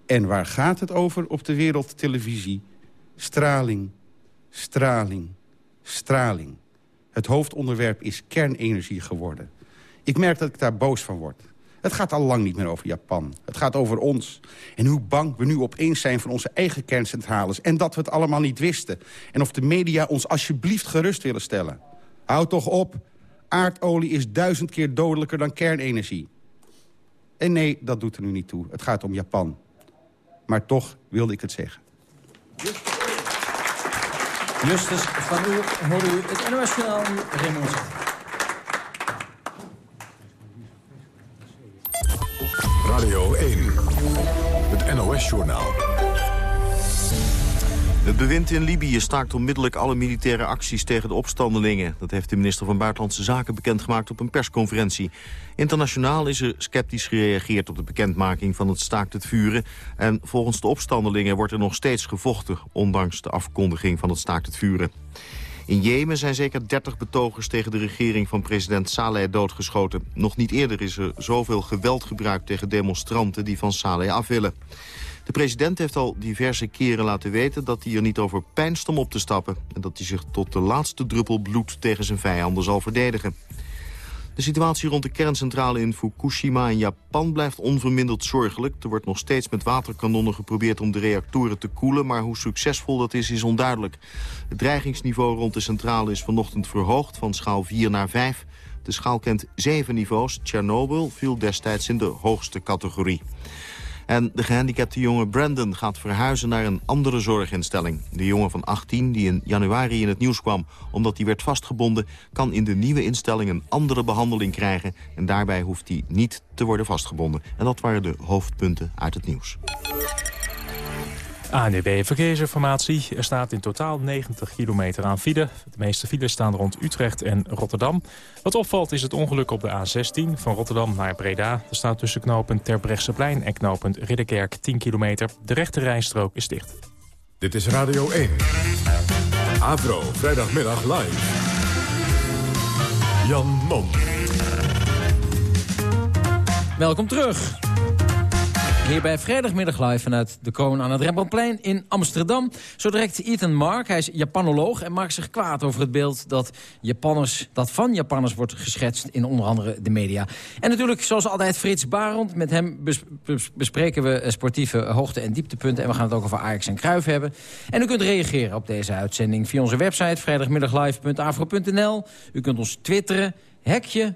En waar gaat het over op de wereldtelevisie? Straling, straling, straling. Het hoofdonderwerp is kernenergie geworden. Ik merk dat ik daar boos van word. Het gaat al lang niet meer over Japan. Het gaat over ons. En hoe bang we nu opeens zijn voor onze eigen kerncentrales. En dat we het allemaal niet wisten. En of de media ons alsjeblieft gerust willen stellen. Houd toch op. Aardolie is duizend keer dodelijker dan kernenergie. En nee, dat doet er nu niet toe. Het gaat om Japan. Maar toch wilde ik het zeggen. Justus van Oer, hoor u het NOS Journaal nu, Raymond. Radio 1, het NOS-journaal. Het bewind in Libië staakt onmiddellijk alle militaire acties tegen de opstandelingen. Dat heeft de minister van Buitenlandse Zaken bekendgemaakt op een persconferentie. Internationaal is er sceptisch gereageerd op de bekendmaking van het staakt het vuren. En volgens de opstandelingen wordt er nog steeds gevochten, ondanks de afkondiging van het staakt het vuren. In Jemen zijn zeker 30 betogers tegen de regering van president Saleh doodgeschoten. Nog niet eerder is er zoveel geweld gebruikt tegen demonstranten die van Saleh af willen. De president heeft al diverse keren laten weten dat hij er niet over pijnst om op te stappen... en dat hij zich tot de laatste druppel bloed tegen zijn vijanden zal verdedigen. De situatie rond de kerncentrale in Fukushima in Japan blijft onverminderd zorgelijk. Er wordt nog steeds met waterkanonnen geprobeerd om de reactoren te koelen... maar hoe succesvol dat is, is onduidelijk. Het dreigingsniveau rond de centrale is vanochtend verhoogd van schaal 4 naar 5. De schaal kent zeven niveaus. Tsjernobyl viel destijds in de hoogste categorie. En de gehandicapte jongen Brandon gaat verhuizen naar een andere zorginstelling. De jongen van 18, die in januari in het nieuws kwam omdat hij werd vastgebonden... kan in de nieuwe instelling een andere behandeling krijgen... en daarbij hoeft hij niet te worden vastgebonden. En dat waren de hoofdpunten uit het nieuws. ANDB Verkeersinformatie. Er staat in totaal 90 kilometer aan file. De meeste files staan rond Utrecht en Rotterdam. Wat opvalt is het ongeluk op de A16 van Rotterdam naar Breda. Er staat tussen knooppunt Terbrechtseplein en knooppunt Ridderkerk 10 kilometer. De rechte rijstrook is dicht. Dit is Radio 1. Avro, vrijdagmiddag live. Jan Mom. Welkom terug. Hier bij vrijdagmiddag live vanuit de kroon aan het Rembrandtplein in Amsterdam. Zo direct Ethan Mark, hij is Japanoloog en maakt zich kwaad over het beeld dat, Japanners, dat van Japanners wordt geschetst in onder andere de media. En natuurlijk zoals altijd Frits Barend. Met hem bes- bes- bespreken we eh, sportieve hoogte- en dieptepunten en we gaan het ook over Ajax en Cruijff hebben. En u kunt reageren op deze uitzending via onze website vrijdagmiddaglive.afro.nl. U kunt ons twitteren, hekje.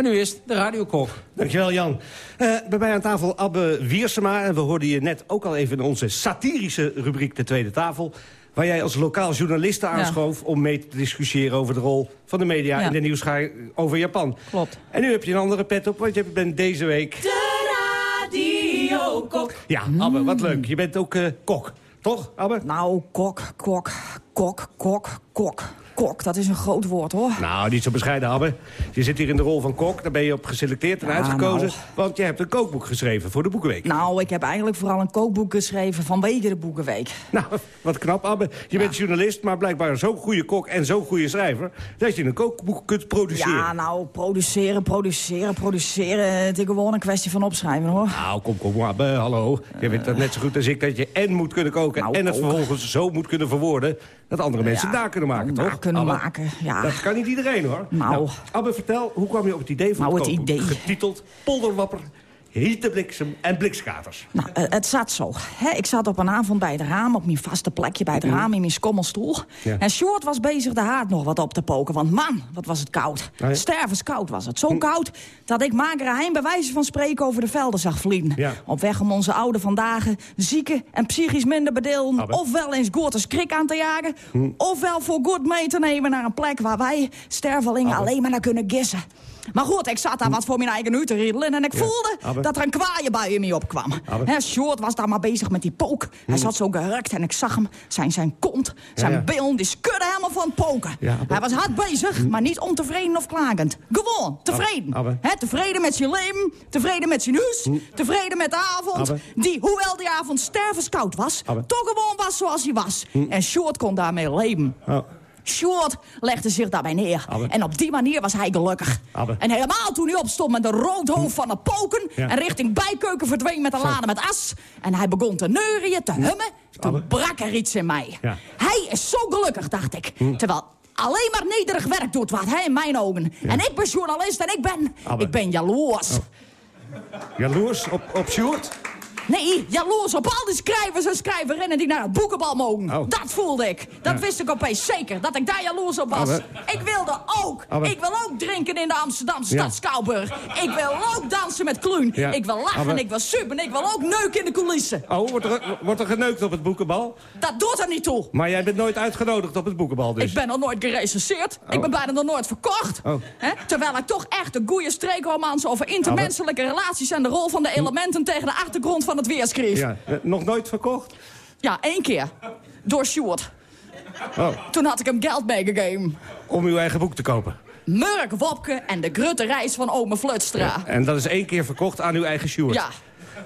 Maar nu is de radiokok. Dankjewel, Jan. Eh, bij mij aan tafel Abbe Wiersema. En we hoorden je net ook al even in onze satirische rubriek De Tweede Tafel... waar jij als lokaal journalist aanschoof... om mee te discussiëren over de rol van de media... Ja. in de nieuwsgaar over Japan. Klopt. En nu heb je een andere pet op, want je bent deze week... De radiokok. Ja, Abbe, wat leuk. Je bent ook eh, kok, toch, Abbe? Nou, kok, kok, kok, kok, kok. Kok, dat is een groot woord, hoor. Nou, niet zo bescheiden, Abbe. Je zit hier in de rol van kok, daar ben je op geselecteerd en Ja, uitgekozen... nou. want je hebt een kookboek geschreven voor de Boekenweek. Nou, ik heb eigenlijk vooral een kookboek geschreven vanwege de Boekenweek. Nou, wat knap, Abbe. Je bent journalist, maar blijkbaar zo'n goede kok en zo'n goede schrijver... dat je een kookboek kunt produceren. Ja, nou, produceren, produceren, produceren. Het is gewoon een kwestie van opschrijven, hoor. Nou, kom, kom, Abbe, hallo. Je weet dat net zo goed als ik dat je en moet kunnen koken... Nou, en het koken. vervolgens zo moet kunnen verwoorden... dat andere mensen Ja, daar kunnen maken, daar toch? kunnen Abbe? maken, ja. Dat kan niet iedereen, hoor. Nou. Abbe, vertel, hoe kwam je op het idee van Nou, het idee. Getiteld Polderwapper hittebliksem en blikskaters. Nou, eh, het zat zo. Ik zat op een avond bij het raam, op mijn vaste plekje bij het Mhm. raam in mijn skommelstoel. Ja. En Short was bezig de haard nog wat op te poken. Want man, wat was het koud. ja. Stervenskoud was het. Zo koud dat ik magere hein bij wijze van spreken over de velden zag vliegen. Ja. Op weg om onze oude vandaag zieken en psychisch minder bedeelden... ofwel eens Gortes krik aan te jagen... ofwel voor goed mee te nemen naar een plek waar wij stervelingen alleen maar naar kunnen gissen. Maar goed, ik zat daar wat voor mijn eigen u te riedelen... en ik voelde Abbe. dat er een kwaaie bij me opkwam. Short was daar maar bezig met die pook. Hij zat zo gerukt en ik zag hem, zijn, zijn kont, zijn ja. billen... die skudden helemaal van poken. Hij was hard bezig, maar niet ontevreden of klagend. Gewoon, tevreden. Abbe. Tevreden met zijn leven, tevreden met zijn huis... tevreden met de avond, Abbe. die, hoewel die avond stervenskoud was... Toch gewoon was zoals hij was. En Short kon daarmee leven. Oh. Short legde zich daarbij neer. Abbe. En op die manier was hij gelukkig. Abbe. En helemaal toen hij opstond met een rood hoofd van het poken... Ja. en richting bijkeuken verdween met een lade met as... en hij begon te neurien, te hummen... toen Abbe. brak er iets in mij. Ja. Hij is zo gelukkig, dacht ik. Terwijl alleen maar nederig werk doet wat, hè, in mijn ogen. En ik ben journalist en ik ben... Ik ben jaloers. Jaloers op, op Sjoerd? Nee, jaloers op al die schrijvers en schrijverinnen die naar het boekenbal mogen. Oh. Dat voelde ik. Dat Ja. wist ik opeens zeker, dat ik daar jaloers op was. Abbe. Ik wilde ook. Abbe. Ik wil ook drinken in de Amsterdamse Ja. Ik wil ook dansen met Kluun. Ja. Ik wil lachen, Abbe. ik wil suppen, ik wil ook neuken in de coulissen. Oh, wordt er, wordt er geneukt op het boekenbal? Dat doet er niet toe. Maar jij bent nooit uitgenodigd op het boekenbal dus? Ik ben nog nooit gerecenseerd. Ik ben bijna nog nooit verkocht. Oh. Hè? Terwijl ik toch echt de goede streekromans over intermenselijke relaties... en de rol van de elementen tegen de achtergrond van het weer schreef. Ja, eh, nog nooit verkocht? Ja, één keer. Door Sjoerd. Oh, Toen had ik hem geld meegegeven. om uw eigen boek te kopen. Murk Wopke en de grutte reis van ome Flutstra. En dat is één keer verkocht aan uw eigen Sjoerd? Ja.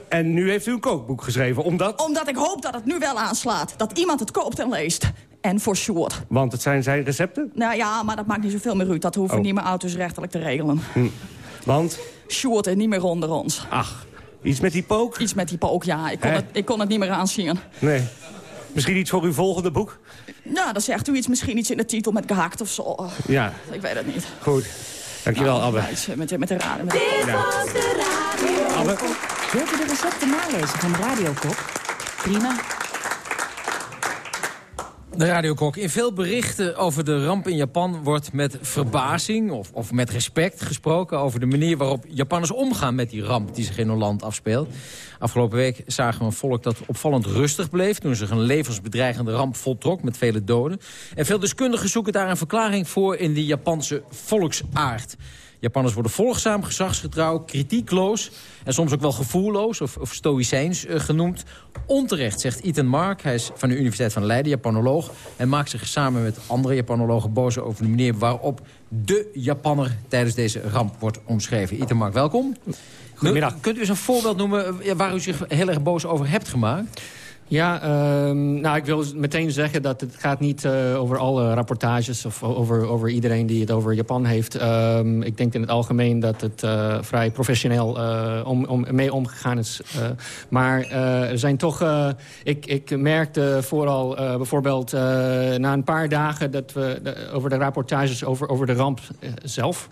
En nu heeft u een kookboek geschreven, omdat... Omdat ik hoop dat het nu wel aanslaat. Dat iemand het koopt en leest. En voor Sjoerd. Want het zijn zijn recepten? Nou ja, maar dat maakt niet zoveel meer uit. Dat hoeven Oh. niet meer auto's rechtelijk te regelen. Hm. Want? Sjoerd is niet meer onder ons. Ach, iets met die pook? Iets met die pook, ja. Ik kon, het, ik kon het niet meer aanzien. Nee. Misschien iets voor uw volgende boek? Nou, dan zegt u iets, misschien iets in de titel met gehakt of zo. Ja, Ik weet het niet. goed. Dankjewel, Nou, Abbe. Met, met de raden. Met... Dit Ja. was de radio. Abbe. Wilt u de recepten nalezen van de radiokok? Prima. De radiokok. In veel berichten over de ramp in Japan wordt met verbazing of, of met respect gesproken over de manier waarop Japanners omgaan met die ramp die zich in hun land afspeelt. Afgelopen week zagen we een volk dat opvallend rustig bleef toen zich een levensbedreigende ramp voltrok met vele doden. En veel deskundigen zoeken daar een verklaring voor in die Japanse volksaard. Japanners worden volgzaam, gezagsgetrouw, kritiekloos... en soms ook wel gevoelloos of, of stoïcijns eh, genoemd. Onterecht, zegt Ethan Mark. Hij is van de Universiteit van Leiden, Japanoloog... en maakt zich samen met andere Japanologen boos over de manier... waarop de Japanner tijdens deze ramp wordt omschreven. Ethan Mark, welkom. Goedemiddag. Kunt u eens een voorbeeld noemen eh, waar u zich heel erg boos over hebt gemaakt? Ja, ehm, nou, ik wil meteen zeggen dat het gaat niet eh, over alle rapportages... of over, over iedereen die het over Japan heeft. Ehm, ik denk in het algemeen dat het eh, vrij professioneel eh, om, om, mee omgegaan is. Maar er zijn toch... ik, ik merkte vooral bijvoorbeeld na een paar dagen... dat we over de rapportages over, over de ramp zelf...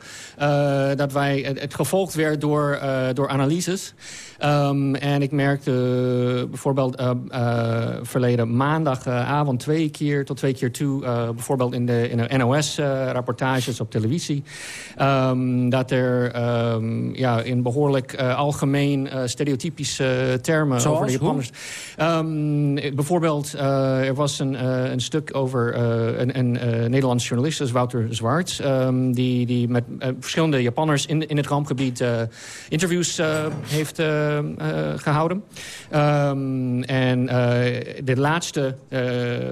dat wij, het, het gevolgd werd door, door analyses... Ehm, en ik merkte eh, bijvoorbeeld eh, eh, verleden maandagavond twee keer tot twee keer toe... bijvoorbeeld in de, in de NOS-rapportages op televisie... ehm, dat er ehm, ja, in behoorlijk eh, algemeen stereotypische termen Zoals? over de? Japanners... Bijvoorbeeld, er was een, een stuk over een, een Nederlands journalist, is Wouter Zwaarts... die, die met verschillende Japanners in, in het rampgebied interviews heeft gehouden. Ehm, en eh, de laatste eh,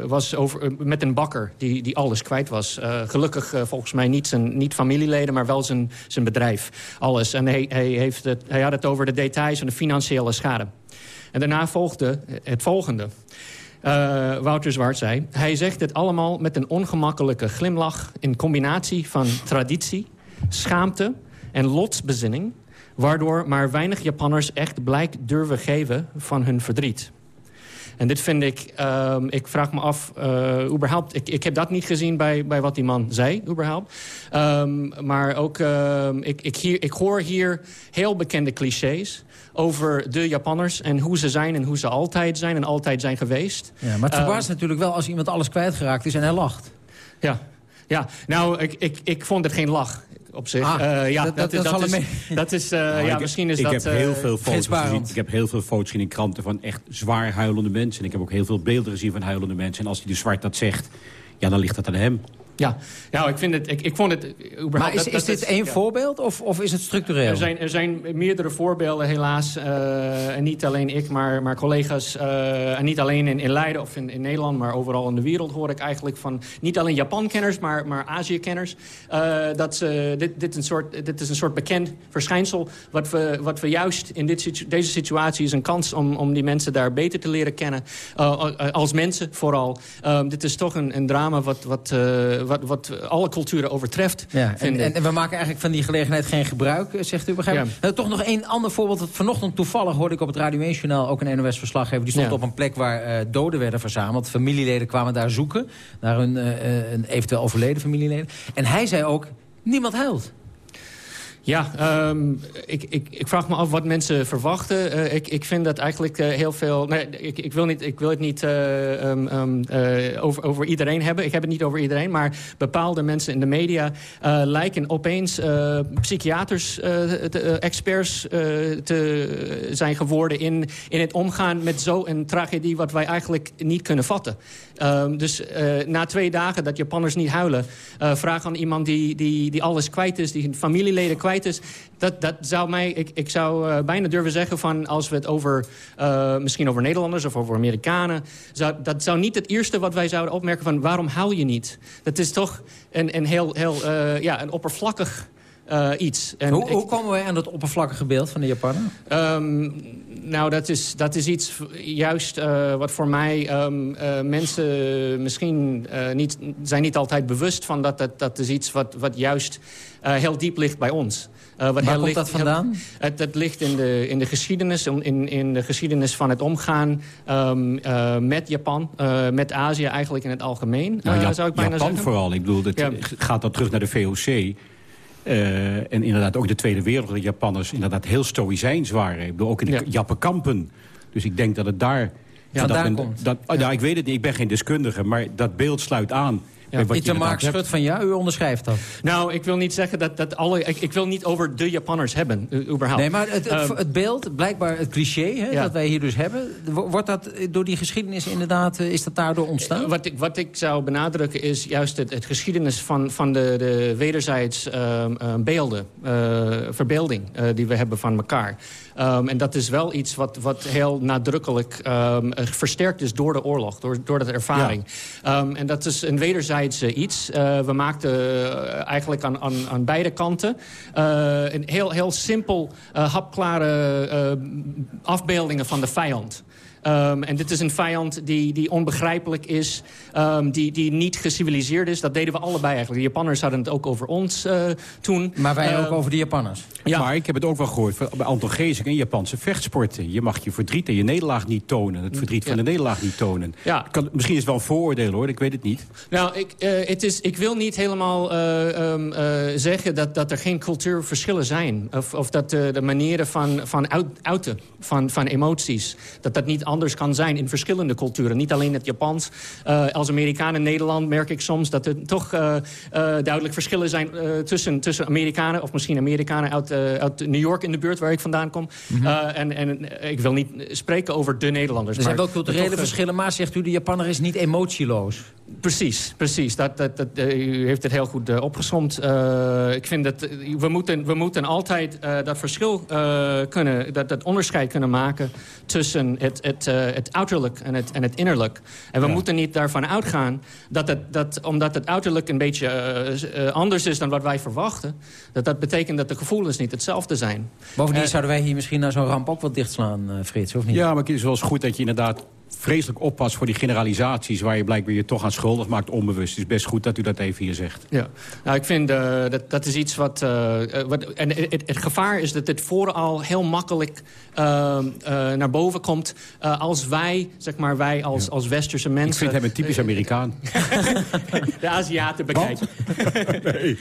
was over, eh, met een bakker die, die alles kwijt was. Eh, gelukkig eh, volgens mij niet zijn niet familieleden, maar wel zijn, zijn bedrijf. Alles. En hij, hij, heeft het, hij had het over de details van de financiële schade. En daarna volgde het volgende. Eh, Wouter Zwart zei... Hij zegt het allemaal met een ongemakkelijke glimlach... in combinatie van traditie, schaamte en lotsbezinning... waardoor maar weinig Japanners echt blijk durven geven van hun verdriet. En dit vind ik, ehm, ik vraag me af, eh, überhaupt, ik, ik heb dat niet gezien bij, bij wat die man zei, überhaupt. Ehm, maar ook, ehm, ik, ik, hier, ik hoor hier heel bekende clichés over de Japanners en hoe ze zijn en hoe ze altijd zijn en altijd zijn geweest. Ja, maar het verbaast natuurlijk wel als iemand alles kwijtgeraakt is en hij lacht. Ja, ja. nou, ik, ik, ik vond het geen lach op zich. Ah, Eh, ja, dat- dat- is- dat is, hem dat is, eh, Nou, ja, ik- misschien is ik dat... heb heel eh, veel foto's gezien. Ik heb heel veel foto's gezien in kranten van echt zwaar huilende mensen. En ik heb ook heel veel beelden gezien van huilende mensen. En als hij de zwart dat zegt, ja, dan ligt dat aan hem. Ja, nou, ik, vind het, ik, ik vond het... überhaupt- Maar is, dat- is dat dit één ja. voorbeeld of, of is het structureel? Er zijn, er zijn meerdere voorbeelden helaas. eh, en niet alleen ik, maar, maar collega's. eh, en niet alleen in, in Leiden of in, in Nederland, maar overal in de wereld hoor ik eigenlijk van... niet alleen Japan-kenners, maar, maar Azië-kenners. eh, dat ze, dit, dit, een soort, dit is een soort bekend verschijnsel. Wat we, wat we juist in dit, situ- deze situatie is een kans om, om die mensen daar beter te leren kennen. Als mensen vooral. Eh, dit is toch een, een drama wat, wat, wat, wat alle culturen overtreft. Ja, en, en, en we maken eigenlijk van die gelegenheid geen gebruik, eh, zegt u. Begrijp? Ja. Nou, toch nog één ander voorbeeld. Vanochtend toevallig hoorde ik op het Radio 1-journaal ook een NOS-verslaggever. Die stond Ja. op een plek waar eh, doden werden verzameld. Familieleden kwamen daar zoeken naar hun eh, een eventueel overleden familieleden. En hij zei ook, niemand huilt. Ja, ehm, ik, ik, ik vraag me af wat mensen verwachten. Eh, ik, ik vind dat eigenlijk eh, heel veel... Nee, ik, ik, wil niet, ik wil het niet eh, ehm, ehm, eh, over, over iedereen hebben. Ik heb het niet over iedereen. Maar bepaalde mensen in de media lijken opeens psychiaters, te- experts te zijn geworden... In, in het omgaan met zo'n tragedie wat wij eigenlijk niet kunnen vatten. Dus na twee dagen dat Japanners niet huilen... vraag aan iemand die, die, die alles kwijt is, die familieleden kwijt is... dat, dat zou mij, ik, ik zou eh, bijna durven zeggen van... als we het over, eh, misschien over Nederlanders of over Amerikanen... Zou, dat zou niet het eerste wat wij zouden opmerken van... waarom huil je niet? Dat is toch een, een heel, heel eh, ja, een oppervlakkig... eh, iets. En hoe, ik- hoe komen wij aan dat oppervlakkige beeld van de Japaner? Ehm, nou, dat is, dat is iets juist eh, wat voor mij ehm, eh, mensen misschien eh, niet, zijn niet altijd bewust van. Dat, dat, dat is iets wat, wat juist eh, heel diep ligt bij ons. Eh, wat Waar komt ligt- dat vandaan? het, het ligt in de, in de geschiedenis, in, in de geschiedenis van het omgaan ehm, eh, met Japan, eh, met Azië eigenlijk in het algemeen, Nou, Jap- zou ik bijna Japan zeggen. vooral. Ik bedoel, dat Ja. gaat dan terug naar de VOC. Eh, en inderdaad ook de Tweede Wereldoorlog. De Japanners inderdaad heel stoïcijns waren. Ik bedoel, ook in de Ja. Jappenkampen. Dus ik denk dat het daar... Ja, dat men-. Dat, oh, nou, ik weet het niet, ik ben geen deskundige. Maar dat beeld sluit aan Pieter Mark. Schut van ja, u onderschrijft dat. Nou, ik wil niet zeggen dat, dat alle... Ik, ik wil niet over de Japanners hebben, überhaupt. Nee, maar het, het, Ehm, het beeld, blijkbaar het cliché hè, Ja. dat wij hier dus hebben... wo- wordt dat door die geschiedenis inderdaad, eh, is dat daardoor ontstaan? Wat ik, wat ik zou benadrukken is juist het, het geschiedenis van, van de, de wederzijds ehm, eh, beelden, eh, verbeelding eh, die we hebben van elkaar. Ehm, en dat is wel iets wat, wat heel nadrukkelijk ehm, eh, versterkt is door de oorlog, door, door de ervaring. Ehm, en dat is een wederzijds eh, iets. Eh, we maakten eh, eigenlijk aan, aan, aan beide kanten een heel, heel simpel, hapklare afbeeldingen van de vijand. Ehm, en dit is een vijand die, die onbegrijpelijk is, ehm, die, die niet geciviliseerd is. Dat deden we allebei eigenlijk. De Japanners hadden het ook over ons eh, toen. Maar wij Ehm, ook over de Japanners. Maar ik heb het ook wel gehoord van- bij Anton Geesink in Japanse vechtsporten. Je mag je verdriet en je nederlaag niet tonen. Het verdriet van de nederlaag niet tonen. Ja. Kan, misschien is het wel een vooroordeel hoor, ik weet het niet. Nou, ik, eh, het is, ik wil niet helemaal eh, ehm, eh, zeggen dat, dat er geen cultuurverschillen zijn. Of, of dat de, de manieren van, van uit- uiten van, van emoties... dat dat niet anders kan zijn in verschillende culturen. Niet alleen het Japans. Eh, als Amerikaan in Nederland merk ik soms dat er toch eh, eh, duidelijk verschillen zijn... tussen, tussen Amerikanen, of misschien Amerikanen uit, uit New York in de buurt... waar ik vandaan kom. Eh, en, en ik wil niet spreken over de Nederlanders. Er zijn wel culturele verschillen, maar zegt u, de Japaner is niet emotieloos. Precies, precies. Dat, dat, dat, eh, u heeft het heel goed uh, opgesomd. Uh, ik vind dat we, moeten, we moeten altijd uh, dat verschil kunnen, dat, dat onderscheid kunnen maken tussen het, het, het uiterlijk en het, en het innerlijk. En we ja. moeten niet daarvan uitgaan dat, het, dat omdat het uiterlijk een beetje anders is dan wat wij verwachten, dat dat betekent dat de gevoelens niet hetzelfde zijn. Bovendien zouden wij hier misschien naar zo'n ramp ook wat dichtslaan, Frits, of niet? Ja, maar het is wel eens goed dat je inderdaad vreselijk oppast voor die generalisaties... waar je blijkbaar je toch aan schuldig maakt onbewust. Het is best goed dat u dat even hier zegt. Ja, nou, ik vind uh, dat, dat is iets wat... Uh, wat en het, het, gevaar is dat het vooral heel makkelijk uh, naar boven komt... als wij, zeg maar, wij als, ja. als westerse mensen... Ik vind hem een typisch Amerikaan. de Aziaten bekijken. nee.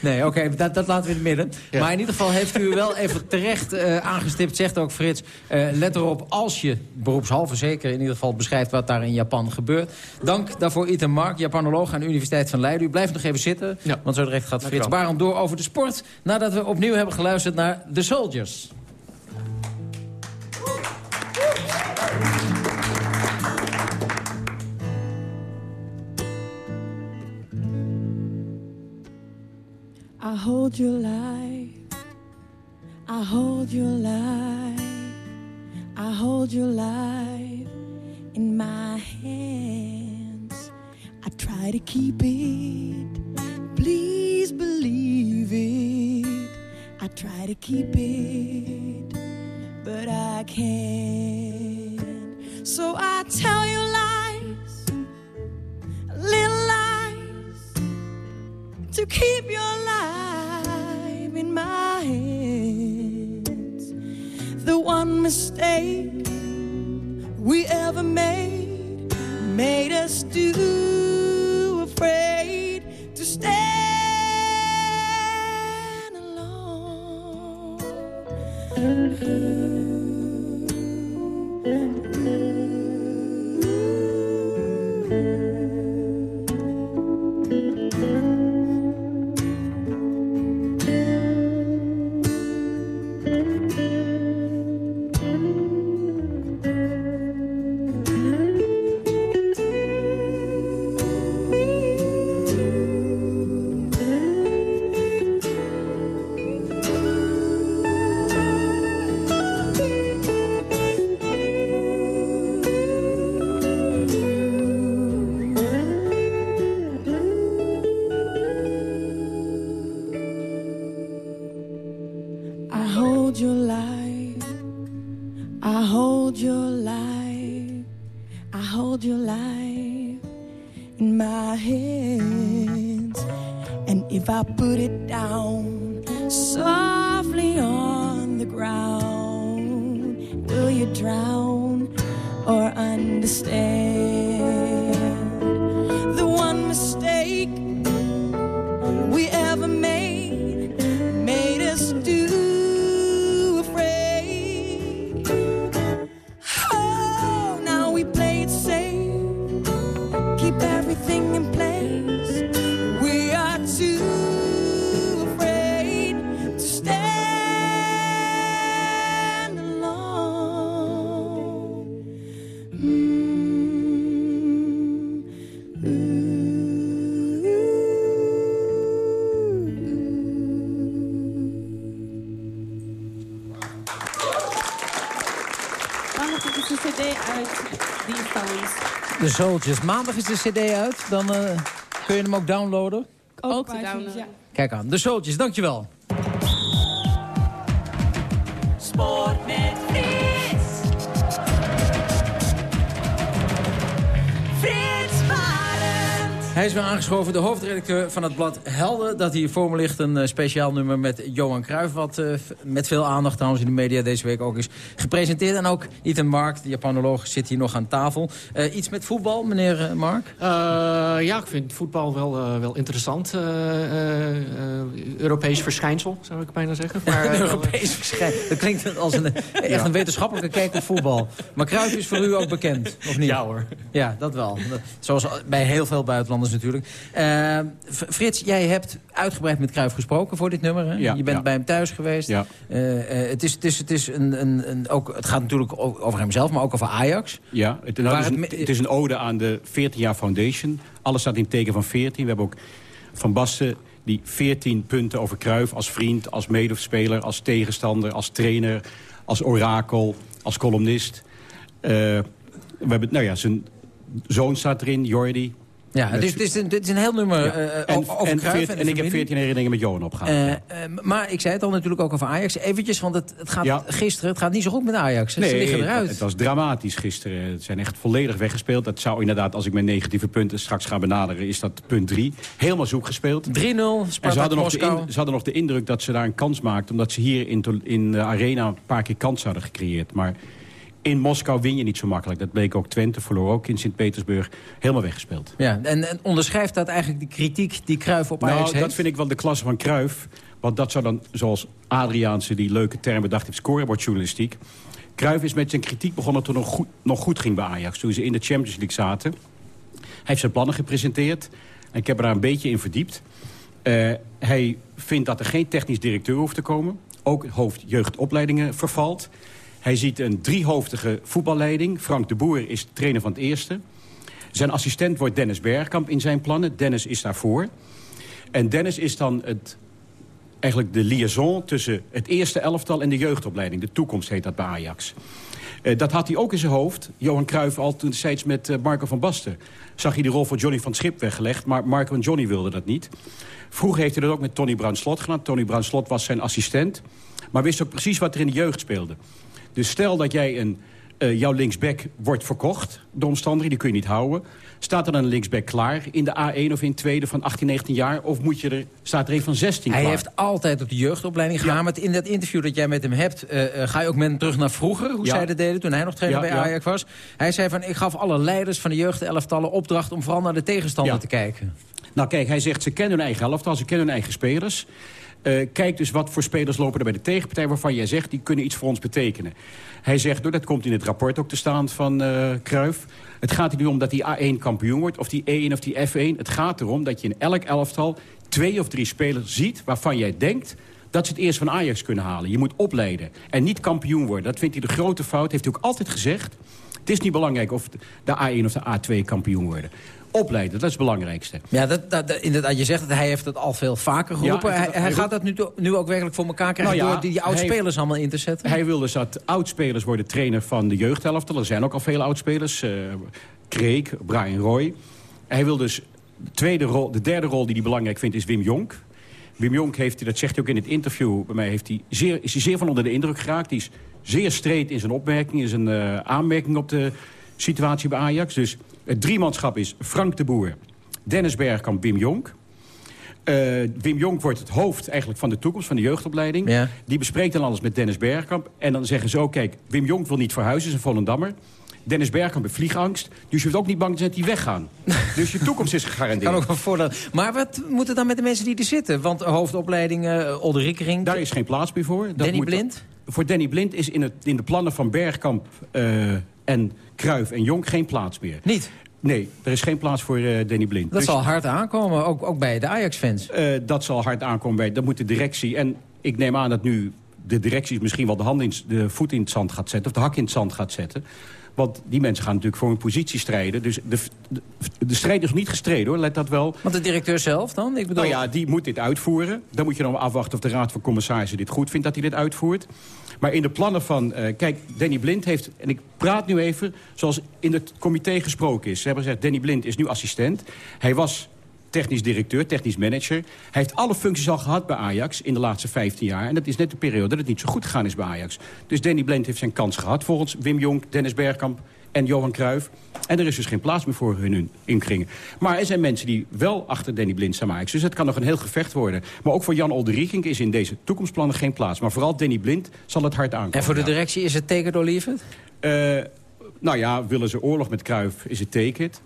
Nee, oké, okay, dat, dat laten we in het midden. Ja. Maar in ieder geval heeft u wel even terecht uh, aangestipt, zegt ook Frits... Uh, let erop als je beroepshalve zeker in ieder geval beschrijft... wat daar in Japan gebeurt. Dank daarvoor Ethan Mark, Japanoloog aan de Universiteit van Leiden. U blijft nog even zitten, ja. want zo direct gaat Frits Barend door over de sport... nadat we opnieuw hebben geluisterd naar The Soldiers. I hold your life. I hold your life. I hold your life in my hands. I try to keep it. Please believe it. I try to keep it, but I can't. So I tell you lies, keep your life in my hands. The one mistake we ever made made us too Soldiers. Maandag is de cd uit. Dan uh, kun je hem ook downloaden. Ook te downloaden. Ja. Kijk aan. De Soldiers, dankjewel. Hij is weer aangeschoven, de hoofdredacteur van het blad Helden. Dat hier voor me ligt, een eh, speciaal nummer met Johan Cruijff... wat eh, met veel aandacht trouwens in de media deze week ook is gepresenteerd. En ook Ethan Mark, de Japanoloog, zit hier nog aan tafel. Eh, iets met voetbal, meneer Mark? Uh, ja, ik vind voetbal wel, wel interessant. Europees verschijnsel, zou ik bijna zeggen. Maar, Europees verschijnsel. Dat klinkt als een, echt Ja. een wetenschappelijke kijk op voetbal. Maar Cruijff is voor u ook bekend, of niet? Ja hoor. Ja, dat wel. Zoals bij heel veel buitenlanders natuurlijk. Eh, Frits, jij hebt uitgebreid met Cruijff gesproken voor dit nummer. Hè? Ja, je bent ja. bij hem thuis geweest. Ja. Eh, eh, het, is, het, is, het, is een, een, een, ook, het gaat natuurlijk over hemzelf, maar ook over Ajax. Ja, het, nou, het, is een, het is een ode aan de 14 jaar Foundation. Alles staat in het teken van 14. We hebben ook Van Basten die 14 punten over Cruijff als vriend, als medespeler, als tegenstander, als trainer, als orakel, als columnist. We hebben, nou ja, zijn zoon staat erin, Jordi. Ja, het is, het is, een, het is een heel nummer Ja. eh, en, over en, Cruijff en, ik heb. 14 herinneringen met Johan opgehaald. Eh, ja. eh, maar ik zei het al natuurlijk ook over Ajax. Eventjes, want het, het gaat Ja. gisteren het gaat niet zo goed met Ajax. Ze liggen het, eruit. het was dramatisch gisteren. Het zijn echt volledig weggespeeld. Dat zou inderdaad, als ik mijn negatieve punten straks ga benaderen... is dat punt 3. Helemaal zoek gespeeld. 3-0, En ze hadden, nog de Moskou. in- ze hadden nog de indruk dat ze daar een kans maakten... omdat ze hier in, in de arena een paar keer kans hadden gecreëerd. Maar in Moskou win je niet zo makkelijk. Dat bleek ook Twente, verloor ook in Sint-Petersburg. Helemaal weggespeeld. Ja, en, en onderschrijft dat eigenlijk de kritiek die Cruijff op Ajax Nou, heeft? dat vind ik wel de klasse van Cruijff. Want dat zou dan, zoals Adriaanse die leuke term bedacht heeft... scorebordjournalistiek. Cruijff is met zijn kritiek begonnen toen het nog goed, nog goed ging bij Ajax. Toen ze in de Champions League zaten. Hij heeft zijn plannen gepresenteerd. En ik heb er daar een beetje in verdiept. Eh, hij vindt dat er geen technisch directeur hoeft te komen. Ook het hoofd jeugdopleidingen vervalt. Hij ziet een driehoofdige voetballeiding. Frank de Boer is trainer van het eerste. Zijn assistent wordt Dennis Bergkamp in zijn plannen. Dennis is daarvoor. En Dennis is dan het, eigenlijk de liaison tussen het eerste elftal en de jeugdopleiding. De toekomst heet dat bij Ajax. Eh, dat had hij ook in zijn hoofd. Johan Cruijff al toen steeds met eh, Marco van Basten. Zag hij de rol voor Johnny van het Schip weggelegd. Maar Marco en Johnny wilden dat niet. Vroeger heeft hij dat ook met Tony Bruin-Slot gedaan. Tony Bruin-Slot was zijn assistent. Maar wist ook precies wat er in de jeugd speelde. Dus stel dat jij een, eh, jouw linksback wordt verkocht. De omstandigheden, die kun je niet houden. Staat er dan een linksback klaar in de A1 of in tweede van 18, 19 jaar? Of moet je er, staat er een van 16 Hij klaar? heeft altijd op de jeugdopleiding gehamerd. In dat interview dat jij met hem hebt, eh, eh, ga je ook met hem terug naar vroeger. Hoe Ja. zij dat deden toen hij nog trainer Ja, bij ja. Ajax was. Hij zei van, ik gaf alle leiders van de jeugdelftallen opdracht... om vooral naar de tegenstander Ja. te kijken. Nou kijk, hij zegt ze kennen hun eigen elftal, ze kennen hun eigen spelers. Eh, kijk dus wat voor spelers lopen er bij de tegenpartij... waarvan jij zegt, die kunnen iets voor ons betekenen. Hij zegt, dat komt in het rapport ook te staan van eh Cruijff... het gaat er niet om dat die A1 kampioen wordt, of die E1 of die F1. Het gaat erom dat je in elk elftal twee of drie spelers ziet... waarvan jij denkt dat ze het eerst van Ajax kunnen halen. Je moet opleiden en niet kampioen worden. Dat vindt hij de grote fout, heeft hij ook altijd gezegd. Het is niet belangrijk of de A1 of de A2 kampioen worden. Opleiden, dat is het belangrijkste. Ja, dat, dat, dat- inderdaad, je zegt dat hij heeft het al veel vaker geroepen. Ja, hij, hij hij roept- gaat dat nu, nu ook werkelijk voor elkaar krijgen... Nou ja, door die, die oudspelers allemaal in te zetten? Hij wil dus dat oudspelers worden trainer van de jeugdhelftal. Er zijn ook al veel oudspelers. eh Kreek, Brian Roy. Hij wil dus... De, tweede rol, de derde rol die hij belangrijk vindt is Wim Jonk. Wim Jonk heeft, dat zegt hij ook in het interview... bij mij heeft hij zeer, is hij zeer van onder de indruk geraakt. Hij is zeer streed in zijn opmerking, in zijn eh, aanmerking op de situatie bij Ajax. Dus het driemanschap is Frank de Boer, Dennis Bergkamp, Wim Jonk. Eh, Wim Jonk wordt het hoofd eigenlijk van de toekomst, van de jeugdopleiding. Ja. Die bespreekt dan alles met Dennis Bergkamp. En dan zeggen ze ook, kijk, Wim Jonk wil niet verhuizen, is een Volendammer. Dennis Bergkamp heeft vliegangst. Dus je hoeft ook niet bang te zijn dat die weggaan. dus je toekomst is gegarandeerd. Kan ook wel voorstellen. Maar wat moet er dan met de mensen die er zitten? Want hoofdopleiding, eh Olde Rikkering... Daar is geen plaats meer voor. Dat Danny moet- Blind? Voor Danny Blind is in, het, in de plannen van Bergkamp eh, en Kruif en Jonk geen plaats meer. Niet? Nee, er is geen plaats voor eh, Danny Blind. Dat Dus, zal hard aankomen, ook, ook bij de Ajax-fans. eh, dat zal hard aankomen bij. Dat moet de directie. En ik neem aan dat nu de directie misschien wel de, hand in, de voet in het zand gaat zetten. Of de hak in het zand gaat zetten. Want die mensen gaan natuurlijk voor hun positie strijden. Dus de, de, de strijd is niet gestreden hoor, let dat wel. Want de directeur zelf dan? Ik bedoel... Nou ja, die moet dit uitvoeren. Dan moet je dan afwachten of de Raad van Commissarissen dit goed vindt dat hij dit uitvoert. Maar in de plannen van... eh, kijk, Danny Blind heeft... En ik praat nu even zoals in het comité gesproken is. Ze hebben gezegd, Danny Blind is nu assistent. Hij was technisch directeur, technisch manager. Hij heeft alle functies al gehad bij Ajax in de laatste 15 jaar. En dat is net de periode dat het niet zo goed gegaan is bij Ajax. Dus Danny Blind heeft zijn kans gehad volgens Wim Jonk, Dennis Bergkamp en Johan Cruijff. En er is dus geen plaats meer voor hun in- inkringen. Maar er zijn mensen die wel achter Danny Blind staan Ajax. Dus het kan nog een heel gevecht worden. Maar ook voor Jan Olderieking is in deze toekomstplannen geen plaats. Maar vooral Danny Blind zal het hard aankomen. En voor de directie is het or leave it? Eh, nou ja, willen ze oorlog met Cruijff, is het take it.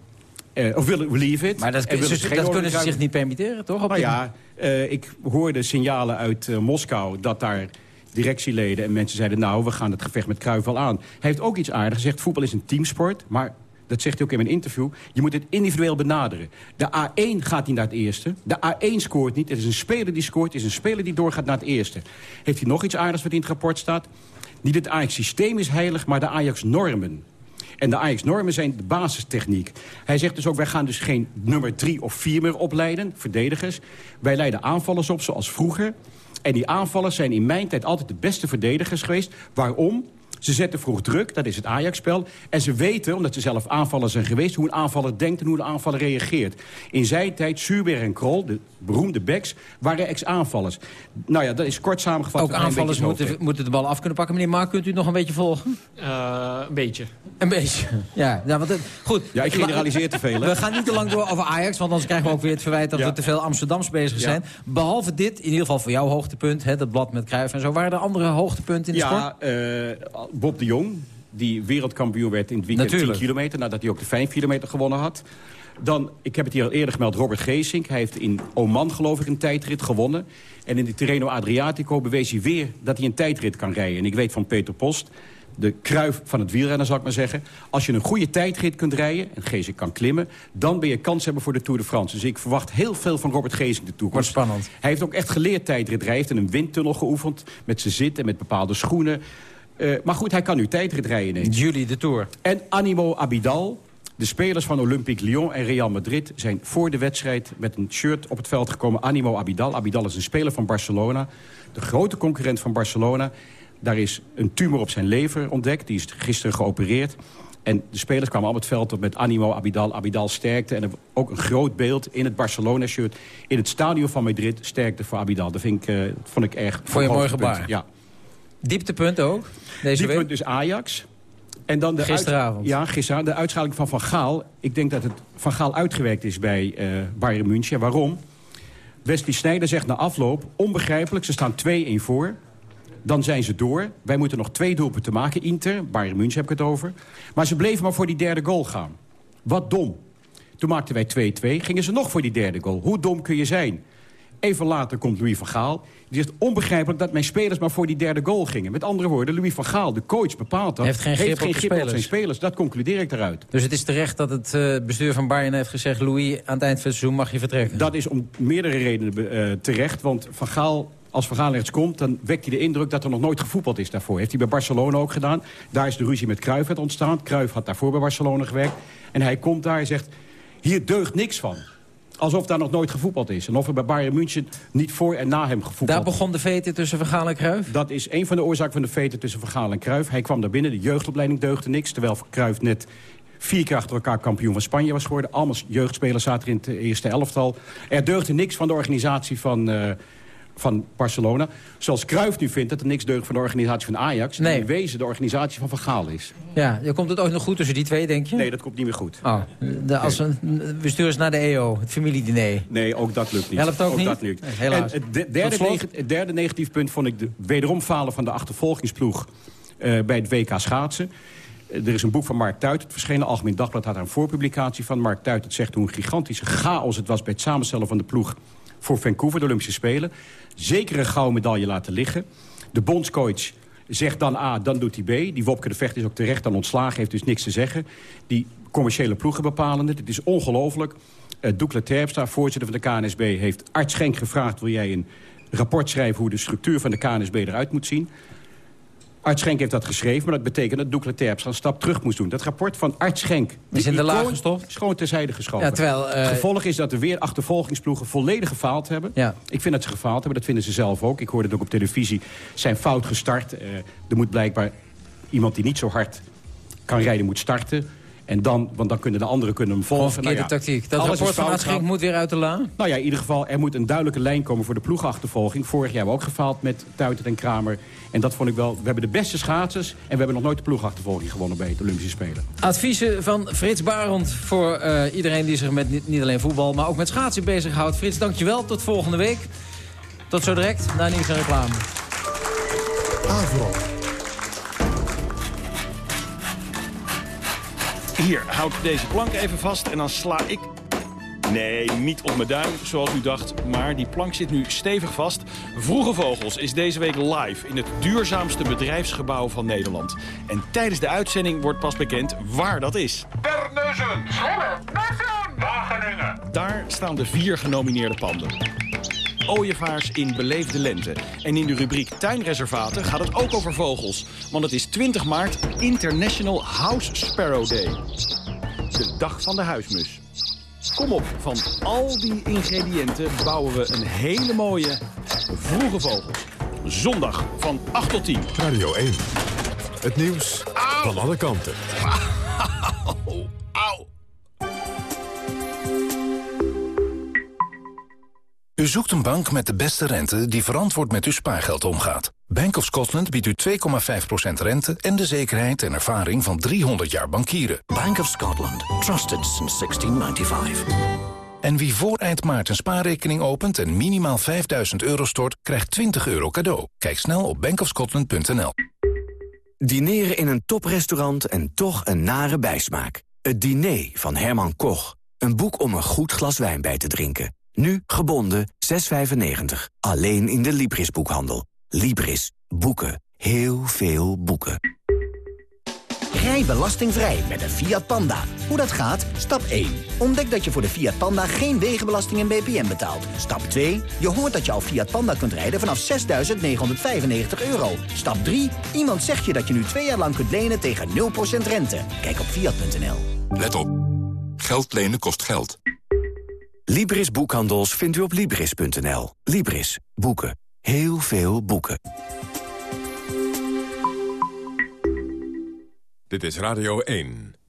Eh, of willen we leave it. Maar dat, ze- dat kunnen ze zich niet permitteren, toch? Op nou ja, eh, ik hoorde signalen uit Moskou dat daar directieleden en mensen zeiden... nou, we gaan het gevecht met Cruijff wel aan. Hij heeft ook iets aardigs gezegd, voetbal is een teamsport... maar dat zegt hij ook in mijn interview, je moet het individueel benaderen. De A1 gaat niet naar het eerste, de A1 scoort niet. Het is een speler die scoort, het is een speler die doorgaat naar het eerste. Heeft hij nog iets aardigs wat in het rapport staat? Niet het Ajax-systeem is heilig, maar de Ajax-normen. En de Ajax-normen zijn de basistechniek. Hij zegt dus ook, wij gaan dus geen nummer drie of vier meer opleiden, verdedigers. Wij leiden aanvallers op, zoals vroeger. En die aanvallers zijn in mijn tijd altijd de beste verdedigers geweest. Waarom? Ze zetten vroeg druk, dat is het Ajax-spel. En ze weten, omdat ze zelf aanvallers zijn geweest... hoe een aanvaller denkt en hoe een aanvaller reageert. In zijn tijd, Zuber en Krol, de beroemde backs... waren ex-aanvallers. Nou ja, dat is kort samengevat. Ook aanvallers moeten, moeten de bal af kunnen pakken. Meneer Mark, kunt u het nog een beetje volgen? Eh, een beetje. Een beetje. Ja, ja want het, goed. Ja, ik generaliseer te veel, hè? We gaan niet te lang door over Ajax, want anders krijgen we ook weer het verwijt dat Ja. we te veel Amsterdams bezig Ja. zijn. Behalve dit, in ieder geval voor jouw hoogtepunt, hè, dat blad met Cruijff en zo. Waren er andere hoogtepunten in de sport? Ja, eh, Bob de Jong, die wereldkampioen werd in het weekend Natuurlijk. 10 kilometer... nadat hij ook de 5 kilometer gewonnen had. Dan, ik heb het hier al eerder gemeld, Robert Geesink. Hij heeft in Oman, geloof ik, een tijdrit gewonnen. En in de Tirreno Adriatico bewees hij weer dat hij een tijdrit kan rijden. En ik weet van Peter Post, de kruif van het wielrennen, zal ik maar zeggen... als je een goede tijdrit kunt rijden, en Geesink kan klimmen... dan ben je kans hebben voor de Tour de France. Dus ik verwacht heel veel van Robert Geesink de toekomst. Spannend. Hij heeft ook echt geleerd tijdrit rijden. Hij heeft in een windtunnel geoefend met zijn zit en met bepaalde schoenen. Eh, maar goed, hij kan nu tijdrit rijden ineens. Julie de Tour. En Animo Abidal, de spelers van Olympique Lyon en Real Madrid... zijn voor de wedstrijd met een shirt op het veld gekomen. Animo Abidal. Abidal is een speler van Barcelona. De grote concurrent van Barcelona. Daar is een tumor op zijn lever ontdekt. Die is gisteren geopereerd. En de spelers kwamen allemaal het veld op met Animo Abidal. Abidal sterkte. En ook een groot beeld in het Barcelona-shirt. In het stadion van Madrid sterkte voor Abidal. Dat vind ik, eh, vond ik erg... Vond je een mooi gebaar? Ja. Dieptepunt ook, deze Dieptepunt week? dus Ajax. En dan de Gisteravond. Uit, ja, gisteren. De uitschaling van Van Gaal. Ik denk dat het Van Gaal uitgewerkt is bij eh Bayern München. Waarom? Wesley Sneijder zegt na afloop... onbegrijpelijk, ze staan 2-1 voor. Dan zijn ze door. Wij moeten nog twee doelpunten maken. Inter, Bayern München heb ik het over. Maar ze bleven maar voor die derde goal gaan. Wat dom. Toen maakten wij 2-2. Gingen ze nog voor die derde goal. Hoe dom kun je zijn? Even later komt Louis van Gaal. Die zegt onbegrijpelijk dat mijn spelers maar voor die derde goal gingen. Met andere woorden, Louis van Gaal, de coach, bepaalt dat. Heeft geen grip op de zijn spelers. Dat concludeer ik eruit. Dus het is terecht dat het eh, bestuur van Bayern heeft gezegd... Louis, aan het eind van het seizoen mag je vertrekken. Dat is om meerdere redenen eh, terecht. Want Van Gaal, als Van Gaal ergens komt... dan wekt hij de indruk dat er nog nooit gevoetbald is daarvoor. Heeft hij bij Barcelona ook gedaan. Daar is de ruzie met Cruijff uit ontstaan. Cruijff had daarvoor bij Barcelona gewerkt. En hij komt daar en zegt... hier deugt niks van. Alsof daar nog nooit gevoetbald is. En of er bij Bayern München niet voor en na hem gevoetbald Daar begon de vete tussen Van Gaal en Cruijff? Dat is een van de oorzaken van de veten tussen Van Gaal en Cruijff. Hij kwam daar binnen, de jeugdopleiding deugde niks... terwijl Cruijff net vier keer achter elkaar kampioen van Spanje was geworden. Allemaal jeugdspelers zaten in het eerste elftal. Er deugde niks van de organisatie van, eh, van Barcelona. Zoals Cruijff nu vindt dat er niks deugt van de organisatie van Ajax... Nee. in wezen de organisatie van Van Gaal is. Ja, komt het ooit nog goed tussen die twee, denk je? Nee, dat komt niet meer goed. Oh, de, als een, we sturen eens naar de EO, het familiediner. Nee, ook dat lukt niet. Helpt ook niet? dat lukt. Nee, helaas. En het, de- derde slot? neg- het derde negatief punt vond ik de wederom falen van de achtervolgingsploeg eh, bij het WK schaatsen. Eh, Er is een boek van Mark Tuit, het verschenen Algemeen Dagblad had daar een voorpublicatie van. Mark Tuit het zegt hoe een gigantische chaos het was bij het samenstellen van de ploeg voor Vancouver, de Olympische Spelen. Zeker een gouden medaille laten liggen. De bondscoach zegt dan A, dan doet hij B. Die Wopke de Vecht is ook terecht dan ontslagen, heeft dus niks te zeggen. Die commerciële ploegen bepalen het. Is ongelooflijk. Uh, Doekle Terpstra, voorzitter van de KNSB, heeft Art Schenk gevraagd... wil jij een rapport schrijven hoe de structuur van de KNSB eruit moet zien? Art Schenk heeft dat geschreven, maar dat betekent dat Doekle Terpstra een stap terug moest doen. Dat rapport van Art Schenk... Is in de laag gestopt? Is gewoon terzijde geschoven. Ja, terwijl, eh, Het gevolg is dat er weer achtervolgingsploegen volledig gefaald hebben. Ja. Ik vind dat ze gefaald hebben, dat vinden ze zelf ook. Ik hoorde het ook op televisie. Zijn fout gestart. Eh, er moet blijkbaar iemand die niet zo hard kan rijden moet starten. En dan, want dan kunnen de anderen kunnen hem volgen. Gewoon verkeerde Nou ja, tactiek. Dat rapport van gegaan. moet weer uit de la? Nou ja, in ieder geval, er moet een duidelijke lijn komen voor de ploegenachtervolging. Vorig jaar hebben we ook gefaald met Tuitert en Kramer. En dat vond ik wel... We hebben de beste schaatsers en we hebben nog nooit de ploegenachtervolging gewonnen bij het Olympische Spelen. Adviezen van Frits Barend voor eh, iedereen die zich met niet, alleen voetbal... maar ook met schaatsen bezighoudt. Frits, dankjewel. Tot volgende week. Tot zo direct. Na nieuws en reclame. Avro. Hier, houd deze plank even vast en dan sla ik... Nee, niet op mijn duim, zoals u dacht, maar die plank zit nu stevig vast. Vroege Vogels is deze week live in het duurzaamste bedrijfsgebouw van Nederland. En tijdens de uitzending wordt pas bekend waar dat is. Terneuzen, Zwolle, Wageningen. Daar staan de vier genomineerde panden. Ooievaars in beleefde lente. En in de rubriek tuinreservaten gaat het ook over vogels. Want het is 20 maart International House Sparrow Day. De dag van de huismus. Kom op, van al die ingrediënten bouwen we een hele mooie vroege vogel. Zondag van 8 tot 10. Radio 1. Het nieuws van alle kanten. U zoekt een bank met de beste rente die verantwoord met uw spaargeld omgaat. Bank of Scotland biedt u 2,5% rente en de zekerheid en ervaring van 300 jaar bankieren. Bank of Scotland. Trusted since 1695. En wie voor eind maart een spaarrekening opent en minimaal 5000 euro stort, krijgt 20 euro cadeau. Kijk snel op bankofscotland.nl. Dineren in een toprestaurant en toch een nare bijsmaak. Het diner van Herman Koch. Een boek om een goed glas wijn bij te drinken. Nu gebonden 6,95. Alleen in de Libris-boekhandel. Libris. Boeken. Heel veel boeken. Rij belastingvrij met een Fiat Panda. Hoe dat gaat? Stap 1. Ontdek dat je voor de Fiat Panda geen wegenbelasting en BPM betaalt. Stap 2. Je hoort dat je al Fiat Panda kunt rijden vanaf 6.995 euro. Stap 3. Iemand zegt je dat je nu twee jaar lang kunt lenen tegen 0% rente. Kijk op Fiat.nl. Let op. Geld lenen kost geld. Libris Boekhandels vindt u op Libris.nl. Libris. Boeken. Heel veel boeken. Dit is Radio 1.